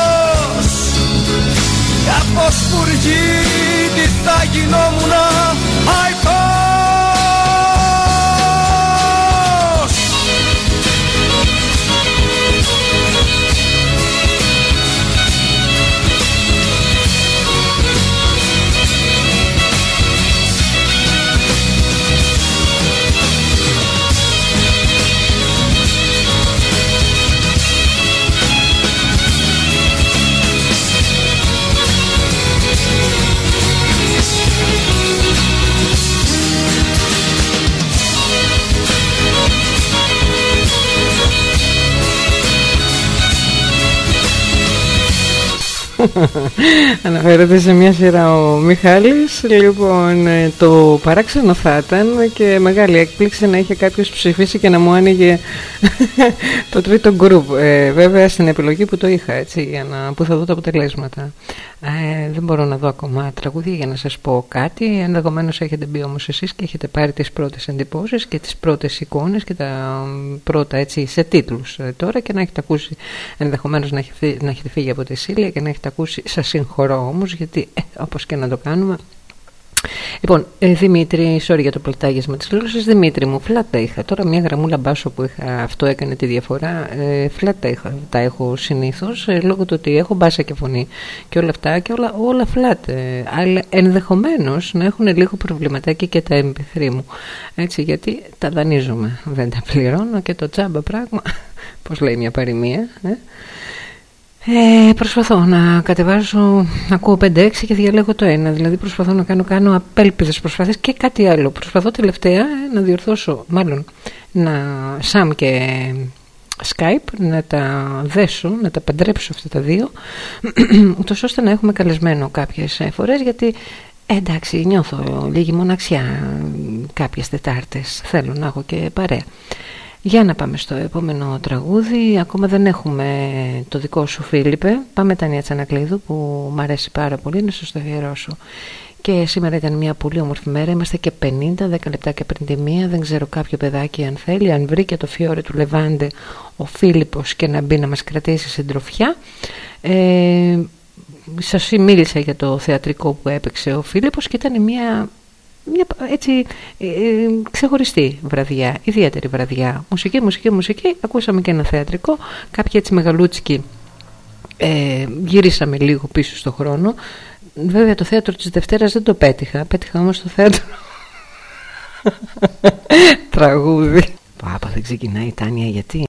Και από σπουργίτη θα γινόμουνα αϊτός Αναφέρεται σε μια σειρά ο Μιχάλης. Λοιπόν ε, το παράξενο θα ήταν Και μεγάλη έκπληξη να είχε κάποιος ψηφίσει Και να μου άνοιγε Το τρίτο γκρουπ. Ε, Βέβαια στην επιλογή που το είχα έτσι για να, Που θα δω τα αποτελέσματα. Ε, Δεν μπορώ να δω ακόμα τραγούδια για να σας πω κάτι. Ενδεχομένως έχετε μπει όμως εσείς Και έχετε πάρει τις πρώτες εντυπώσεις Και τις πρώτες εικόνες Και τα πρώτα έτσι σε τίτλους ε, τώρα Και να έχετε ακούσει ενδεχομένως να έχετε, να έχετε φύγει από τη Σίλια Και να έχετε ακούσει Σας συγχωρώ όμως γιατί ε, όπως και να το κάνουμε. Λοιπόν, ε, Δημήτρη, sorry για το πλατάγισμα της γλώσσας Δημήτρη μου, φλάτα είχα. Τώρα μια γραμμούλα μπάσο που είχα Αυτό έκανε τη διαφορά ε, Φλάτα είχα, τα έχω συνήθως ε, Λόγω του ότι έχω μπάσα και φωνή Και όλα αυτά και όλα, όλα φλάτ ε, Αλλά ενδεχομένως να έχουν λίγο προβληματάκι Και τα εμπιθρή μου. Έτσι γιατί τα δανείζομαι Δεν τα πληρώνω και το τσάμπα πράγμα Πώς λέει μια παροιμία ε; Ε, προσπαθώ να κατεβάζω, να ακούω 5-6 και διαλέγω το ένα. Δηλαδή προσπαθώ να κάνω, κάνω απέλπιδες προσπάθειες και κάτι άλλο. Προσπαθώ τελευταία ε, να διορθώσω, μάλλον, να, Σαμ και Skype, να τα δέσω, να τα παντρέψω αυτά τα δύο, ούτως ώστε να έχουμε καλεσμένο κάποιες φορές, γιατί εντάξει νιώθω λίγη μοναξιά κάποιες Τετάρτες θέλω να έχω και παρέα για να πάμε στο επόμενο τραγούδι. Ακόμα δεν έχουμε το δικό σου Φίλιππε. Πάμε Τανία Τσανακλείδου που μου αρέσει πάρα πολύ. Να σας το αφιερώσω. Και σήμερα ήταν μια πολύ όμορφη μέρα. Είμαστε και 50, 10 λεπτά και πριν τη μία. Δεν ξέρω κάποιο παιδάκι αν θέλει. Αν βρήκε το φιόρε του Λεβάντε Ο Φίλιππος και να μπει να μας κρατήσει συντροφιά ε, Σας μίλησα για το θεατρικό που έπαιξε ο Φίλιππος Και ήταν μια, μια έτσι ε, ξεχωριστή βραδιά Ιδιαίτερη βραδιά. Μουσική, μουσική, μουσική. Ακούσαμε και ένα θεατρικό. Κάποιοι έτσι μεγαλούτσικοι ε, γυρίσαμε λίγο πίσω στο χρόνο. Βέβαια το θέατρο της Δευτέρας δεν το πέτυχα. Πέτυχα όμως το θέατρο. Τραγούδι. Πάπα δεν ξεκινάει η Τάνια γιατί;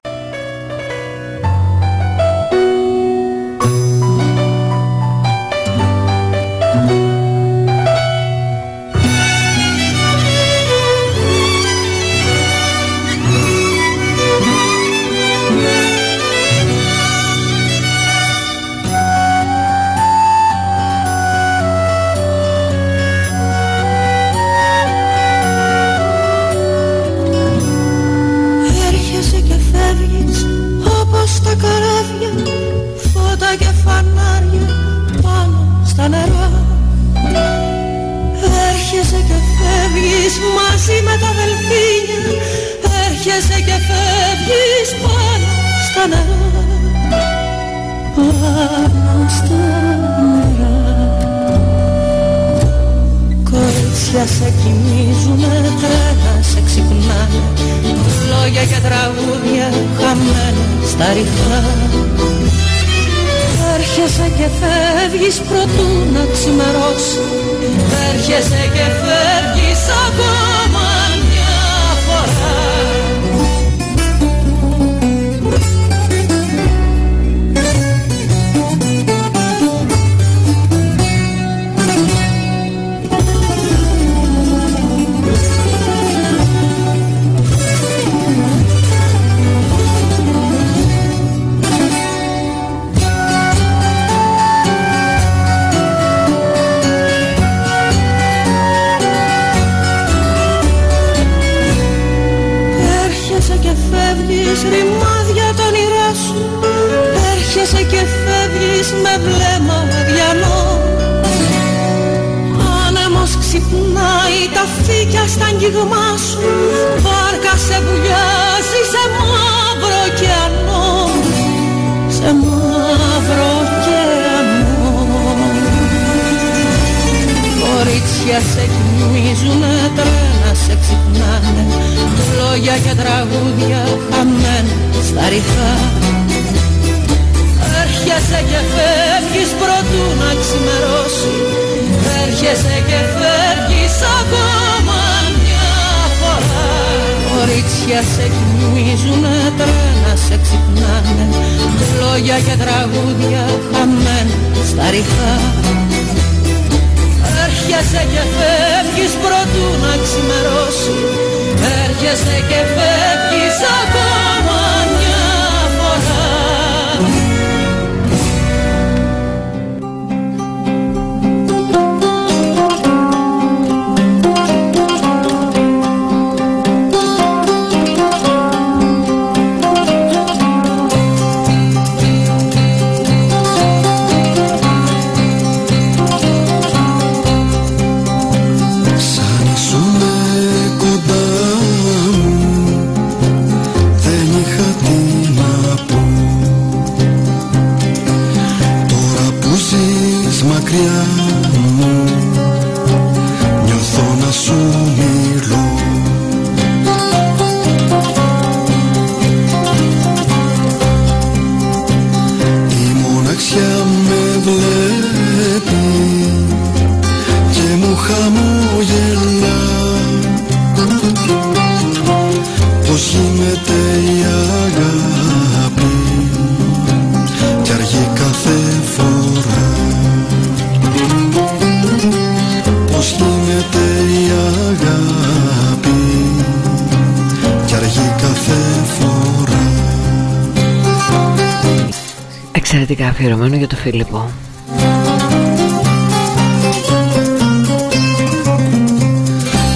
εξαιρετικά αφιερωμένο για τον Φίλιππο.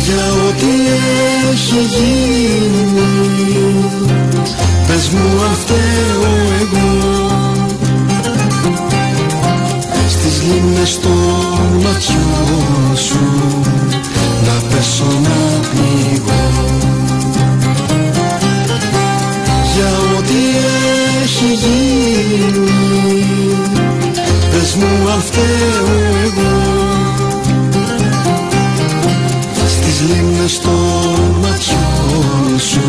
Για ό,τι έχει γίνει πες μου αν φταίω εγώ. Στις λίμνες των ματιών σου Να πέσω να Πες μου αν φταίω εγώ. Στις λίμνες των ματιών σου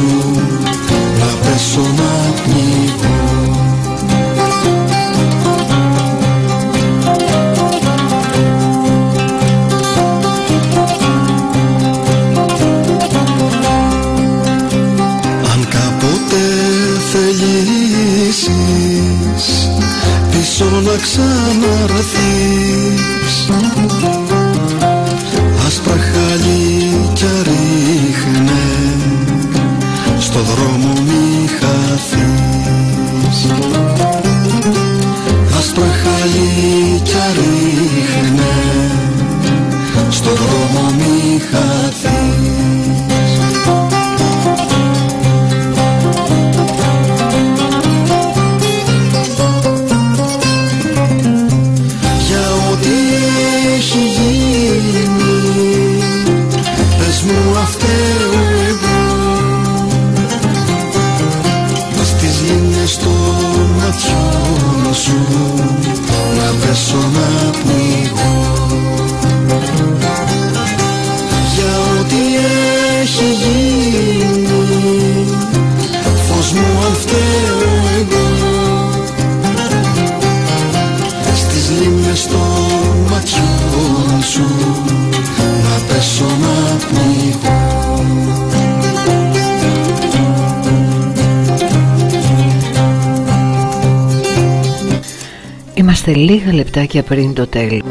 Να πέσω να να ξαναρθείς άσπρα χαλίκια ρίχνε στο δρόμο μη χαθείς. Άσπρα χαλίκια ρίχνε στο δρόμο μη χαθείς Είμαστε λίγα λεπτάκια πριν το τέλος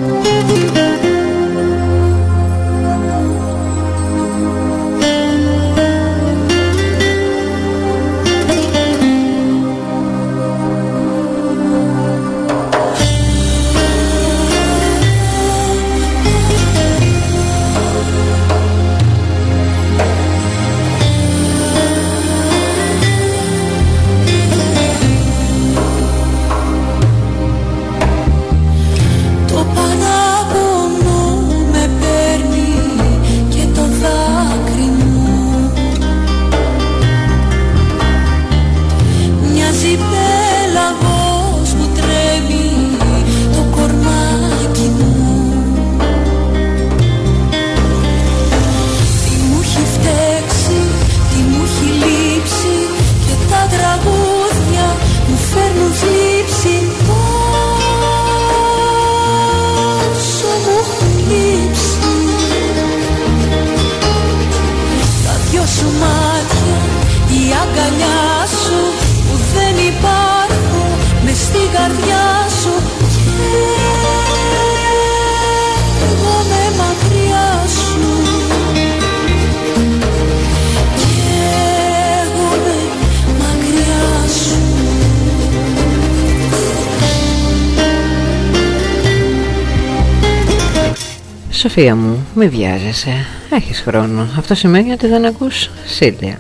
Σοφία μου, μη βιάζεσαι. Έχεις χρόνο. Αυτό σημαίνει ότι δεν ακούς Σίλια.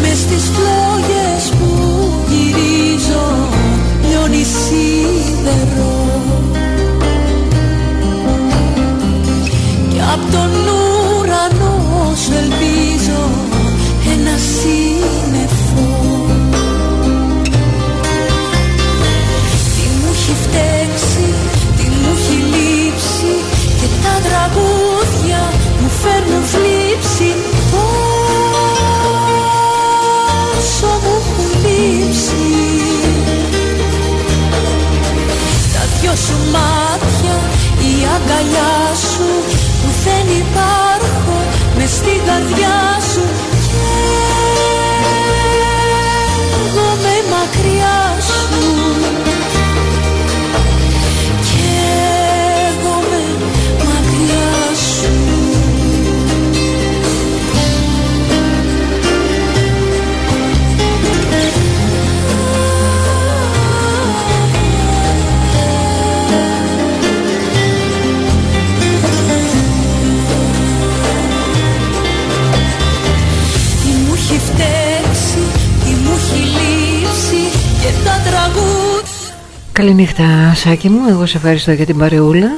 Μες στις σου μάτια, η αγκαλιά σου Που δεν υπάρχω μες στην καρδιά σου Καληνύχτα Σάκη μου, εγώ σε ευχαριστώ για την παρεούλα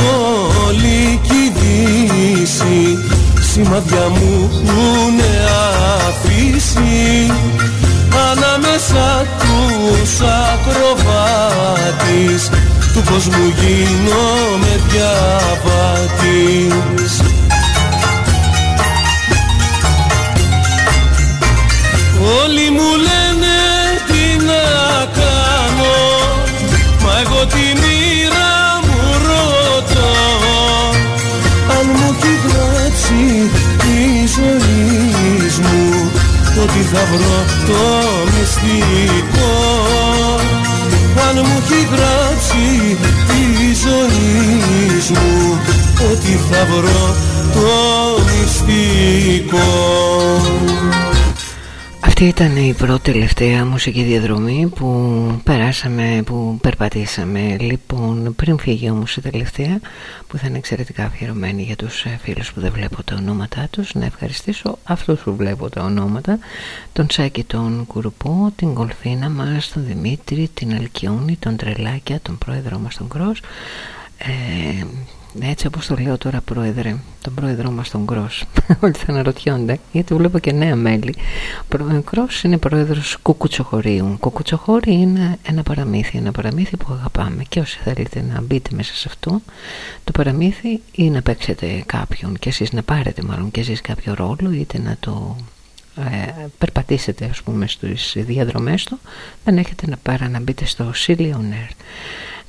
Ανατολική Δύση σημαδιά μου έχουνε αφήσει. Ανάμεσα τους ακροβάτης του κόσμου γίνομαι διαβάτης. Όλοι μου λένε θα βρω το μυστικό. Αν μου έχει γράψει τη ζωή μου ότι θα βρω το μυστικό αυτή ήταν η πρώτη τελευταία μουσική διαδρομή που περάσαμε, που περπατήσαμε. Λοιπόν πριν φύγει όμως η τελευταία που θα είναι εξαιρετικά αφιερωμένη για τους ε, φίλους που δεν βλέπω τα ονόματά τους να ευχαριστήσω αυτούς που βλέπω τα ονόματα. Τον Σάκη τον Κουρουπό, την Κολφίνα μας, τον Δημήτρη, την Αλκιόνη, τον Τρελάκια, τον πρόεδρο μας τον Κρός. Ε, έτσι όπως το λέω τώρα πρόεδρε τον πρόεδρό μας τον Κρός όλοι θα αναρωτιόνται γιατί βλέπω και νέα μέλη. Ο Κρός είναι πρόεδρος Κουκουτσοχωρίου. Κουκουτσοχώρι είναι ένα παραμύθι ένα παραμύθι που αγαπάμε. Και όσοι θέλετε να μπείτε μέσα σε αυτό το παραμύθι ή να παίξετε κάποιον και εσείς να πάρετε μάλλον και εσείς κάποιο ρόλο είτε να το ε, περπατήσετε ας πούμε στις διαδρομές του δεν έχετε να πάρει να μπείτε στο Silionair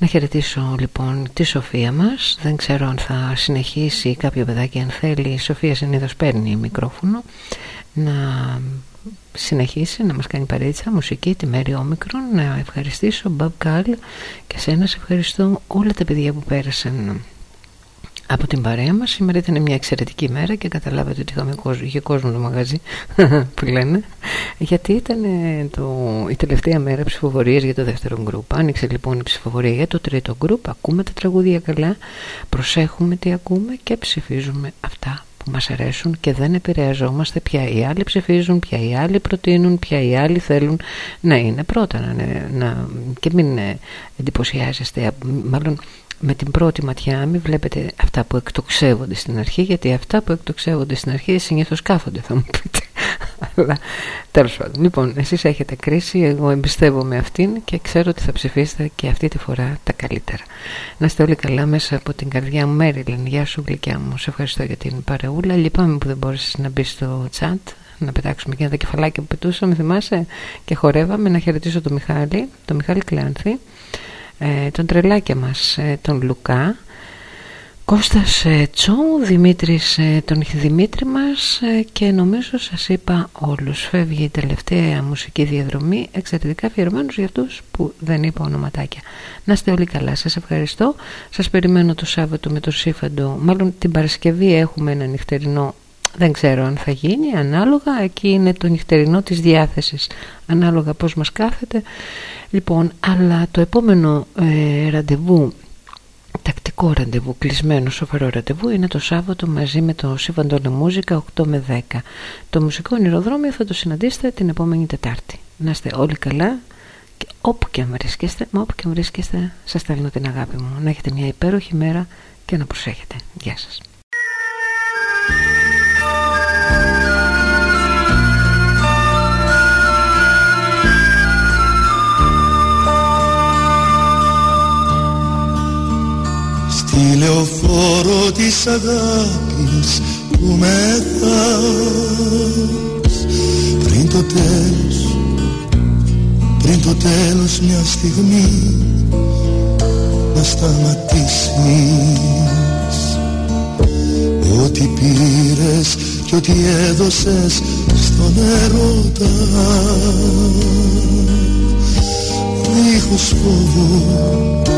να χαιρετήσω λοιπόν τη Σοφία μας. Δεν ξέρω αν θα συνεχίσει κάποιο παιδάκι. Αν θέλει Η Σοφία συνήθως παίρνει μικρόφωνο. Να συνεχίσει να μας κάνει παρέτσα μουσική τη Μέρη Όμικρον. Να ευχαριστήσω Μπαμπ Καλ Και σένα σε ευχαριστώ όλα τα παιδιά που πέρασαν από την παρέα μας σήμερα ήταν μια εξαιρετική μέρα και καταλάβατε ότι είχαμε κόσμο, είχε κόσμο το μαγαζί που λένε. Γιατί ήταν το, η τελευταία μέρα ψηφοφορίας για το δεύτερο γκρουπ. Άνοιξε λοιπόν η ψηφοφορία για το τρίτο γκρουπ. Ακούμε τα τραγούδια καλά προσέχουμε τι ακούμε και ψηφίζουμε αυτά που μας αρέσουν και δεν επηρεαζόμαστε πια. Οι άλλοι ψηφίζουν, πια οι άλλοι προτείνουν, πια οι άλλοι θέλουν να είναι πρώτα να, να, και μην εντυπωσιάζεστε. Μάλλον με την πρώτη ματιά μην βλέπετε αυτά που εκτοξεύονται στην αρχή γιατί αυτά που εκτοξεύονται στην αρχή συνήθως κάθονται θα μου πείτε. Αλλά τέλος πάντων. Λοιπόν εσείς έχετε κρίση εγώ εμπιστεύομαι αυτήν και ξέρω ότι θα ψηφίσετε και αυτή τη φορά τα καλύτερα. Να είστε όλοι καλά μέσα από την καρδιά μου Μέριλιν. Γεια σου γλυκιά μου. Σε ευχαριστώ για την παρεούλα. Λυπάμαι που δεν μπόρεσες να μπεις στο chat να πετάξουμε εκείνα τα κεφαλάκια που πετούσαμε θυμάσαι; Και χορεύαμε. Να χαιρετήσω τον Μιχάλη τον Μιχάλη Κλάνθη. ε, τον τρελάκια μας ε, τον Λουκά Κώστας ε, Τσό, Δημήτρης ε, τον Δημήτρη μας ε, και νομίζω σας είπα όλους. Φεύγει η τελευταία μουσική διαδρομή εξαιρετικά αφιερωμένους για αυτούς που δεν είπα ονοματάκια. Να είστε όλοι καλά, σας ευχαριστώ. Σας περιμένω το Σάββατο με το Σύφαντο. Μάλλον την Παρασκευή έχουμε ένα νυχτερινό δεν ξέρω αν θα γίνει ανάλογα εκεί είναι το νυχτερινό της διάθεσης ανάλογα πως μας κάθεται λοιπόν αλλά το επόμενο ε, ραντεβού τακτικό ραντεβού, κλεισμένο σοβαρό ραντεβού είναι το Σάββατο μαζί με το Σύμβαντο Μούζικα 8 με 10. Το μουσικό ονειροδρόμιο θα το συναντήσετε την επόμενη Τετάρτη. Να είστε όλοι καλά και όπου και αν βρίσκεστε, μα όπου και αν βρίσκεστε, σας στέλνω την αγάπη μου. Να έχετε μια υπέροχη μέρα και να προσέχετε. Γεια σας. Στη λεωφόρο της αγάπης που μεθάς Πριν το τέλος, πριν το τέλος μια στιγμή να σταματήσεις. Ό,τι πήρες και ό,τι έδωσες στον έρωτα. Δίχως φόβο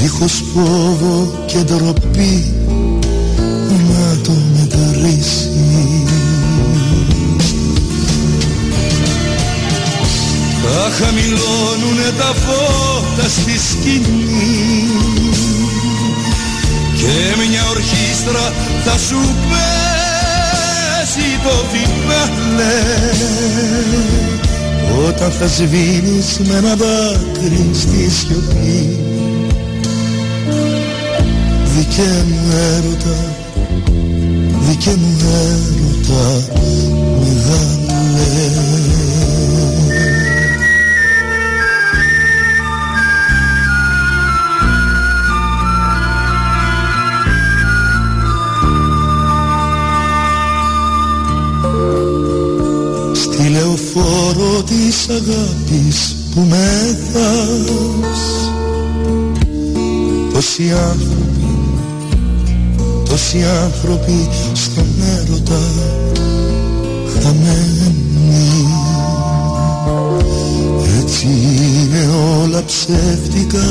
δίχως φόβο και ντροπή να το μετρήσει Θα χαμηλώνουνε τα φώτα στη σκηνή και μια ορχήστρα θα σου πέσει το φινάλε. Όταν θα σβήνεις με ένα δάκρυ στη σιωπή Δικέ μου έρωτα, δικέ μου έρωτα μεγάλε Στη λεωφόρο της αγάπης που μέθας Τόσοι άνθρωποι Τόσοι άνθρωποι στον έρωτα χαμένοι Έτσι είναι όλα ψεύτικα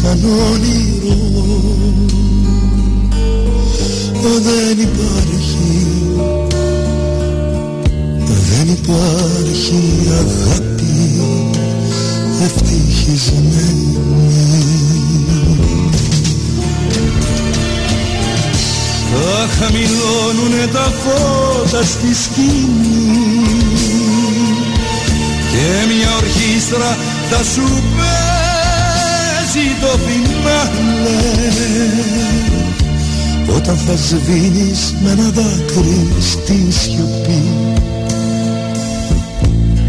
σαν όνειρο. Δεν υπάρχει Δεν υπάρχει αγάπη ευτυχισμένη Θα χαμηλώνουνε τα φώτα στη σκηνή. Και μια ορχήστρα θα σου παίζει το φινάλε Όταν θα σβήνεις με ένα δάκρυ στη σιωπή.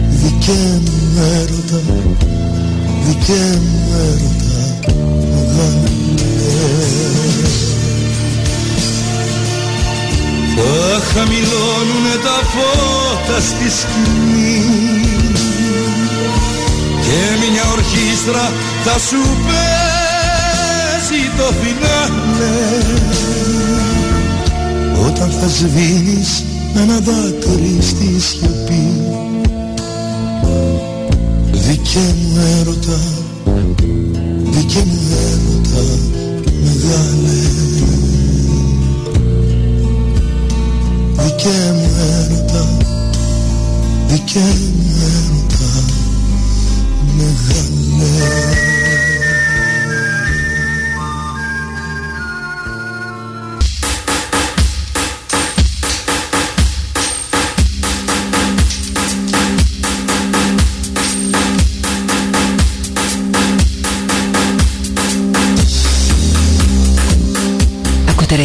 Δικέ μου έρωτα, δικέ μου έρωτα Θα χαμηλώνουνε τα φώτα στη σκηνή. Και μια ορχήστρα θα σου παίζει το φινάλε. Όταν θα σβήνεις με ένα δάκρυ στη σιωπή Δικέ μου έρωτα, δικέ μου έρωτα μεγάλε δικέ μου έρωτα, δικέ μου έρωτα, μεγάλε.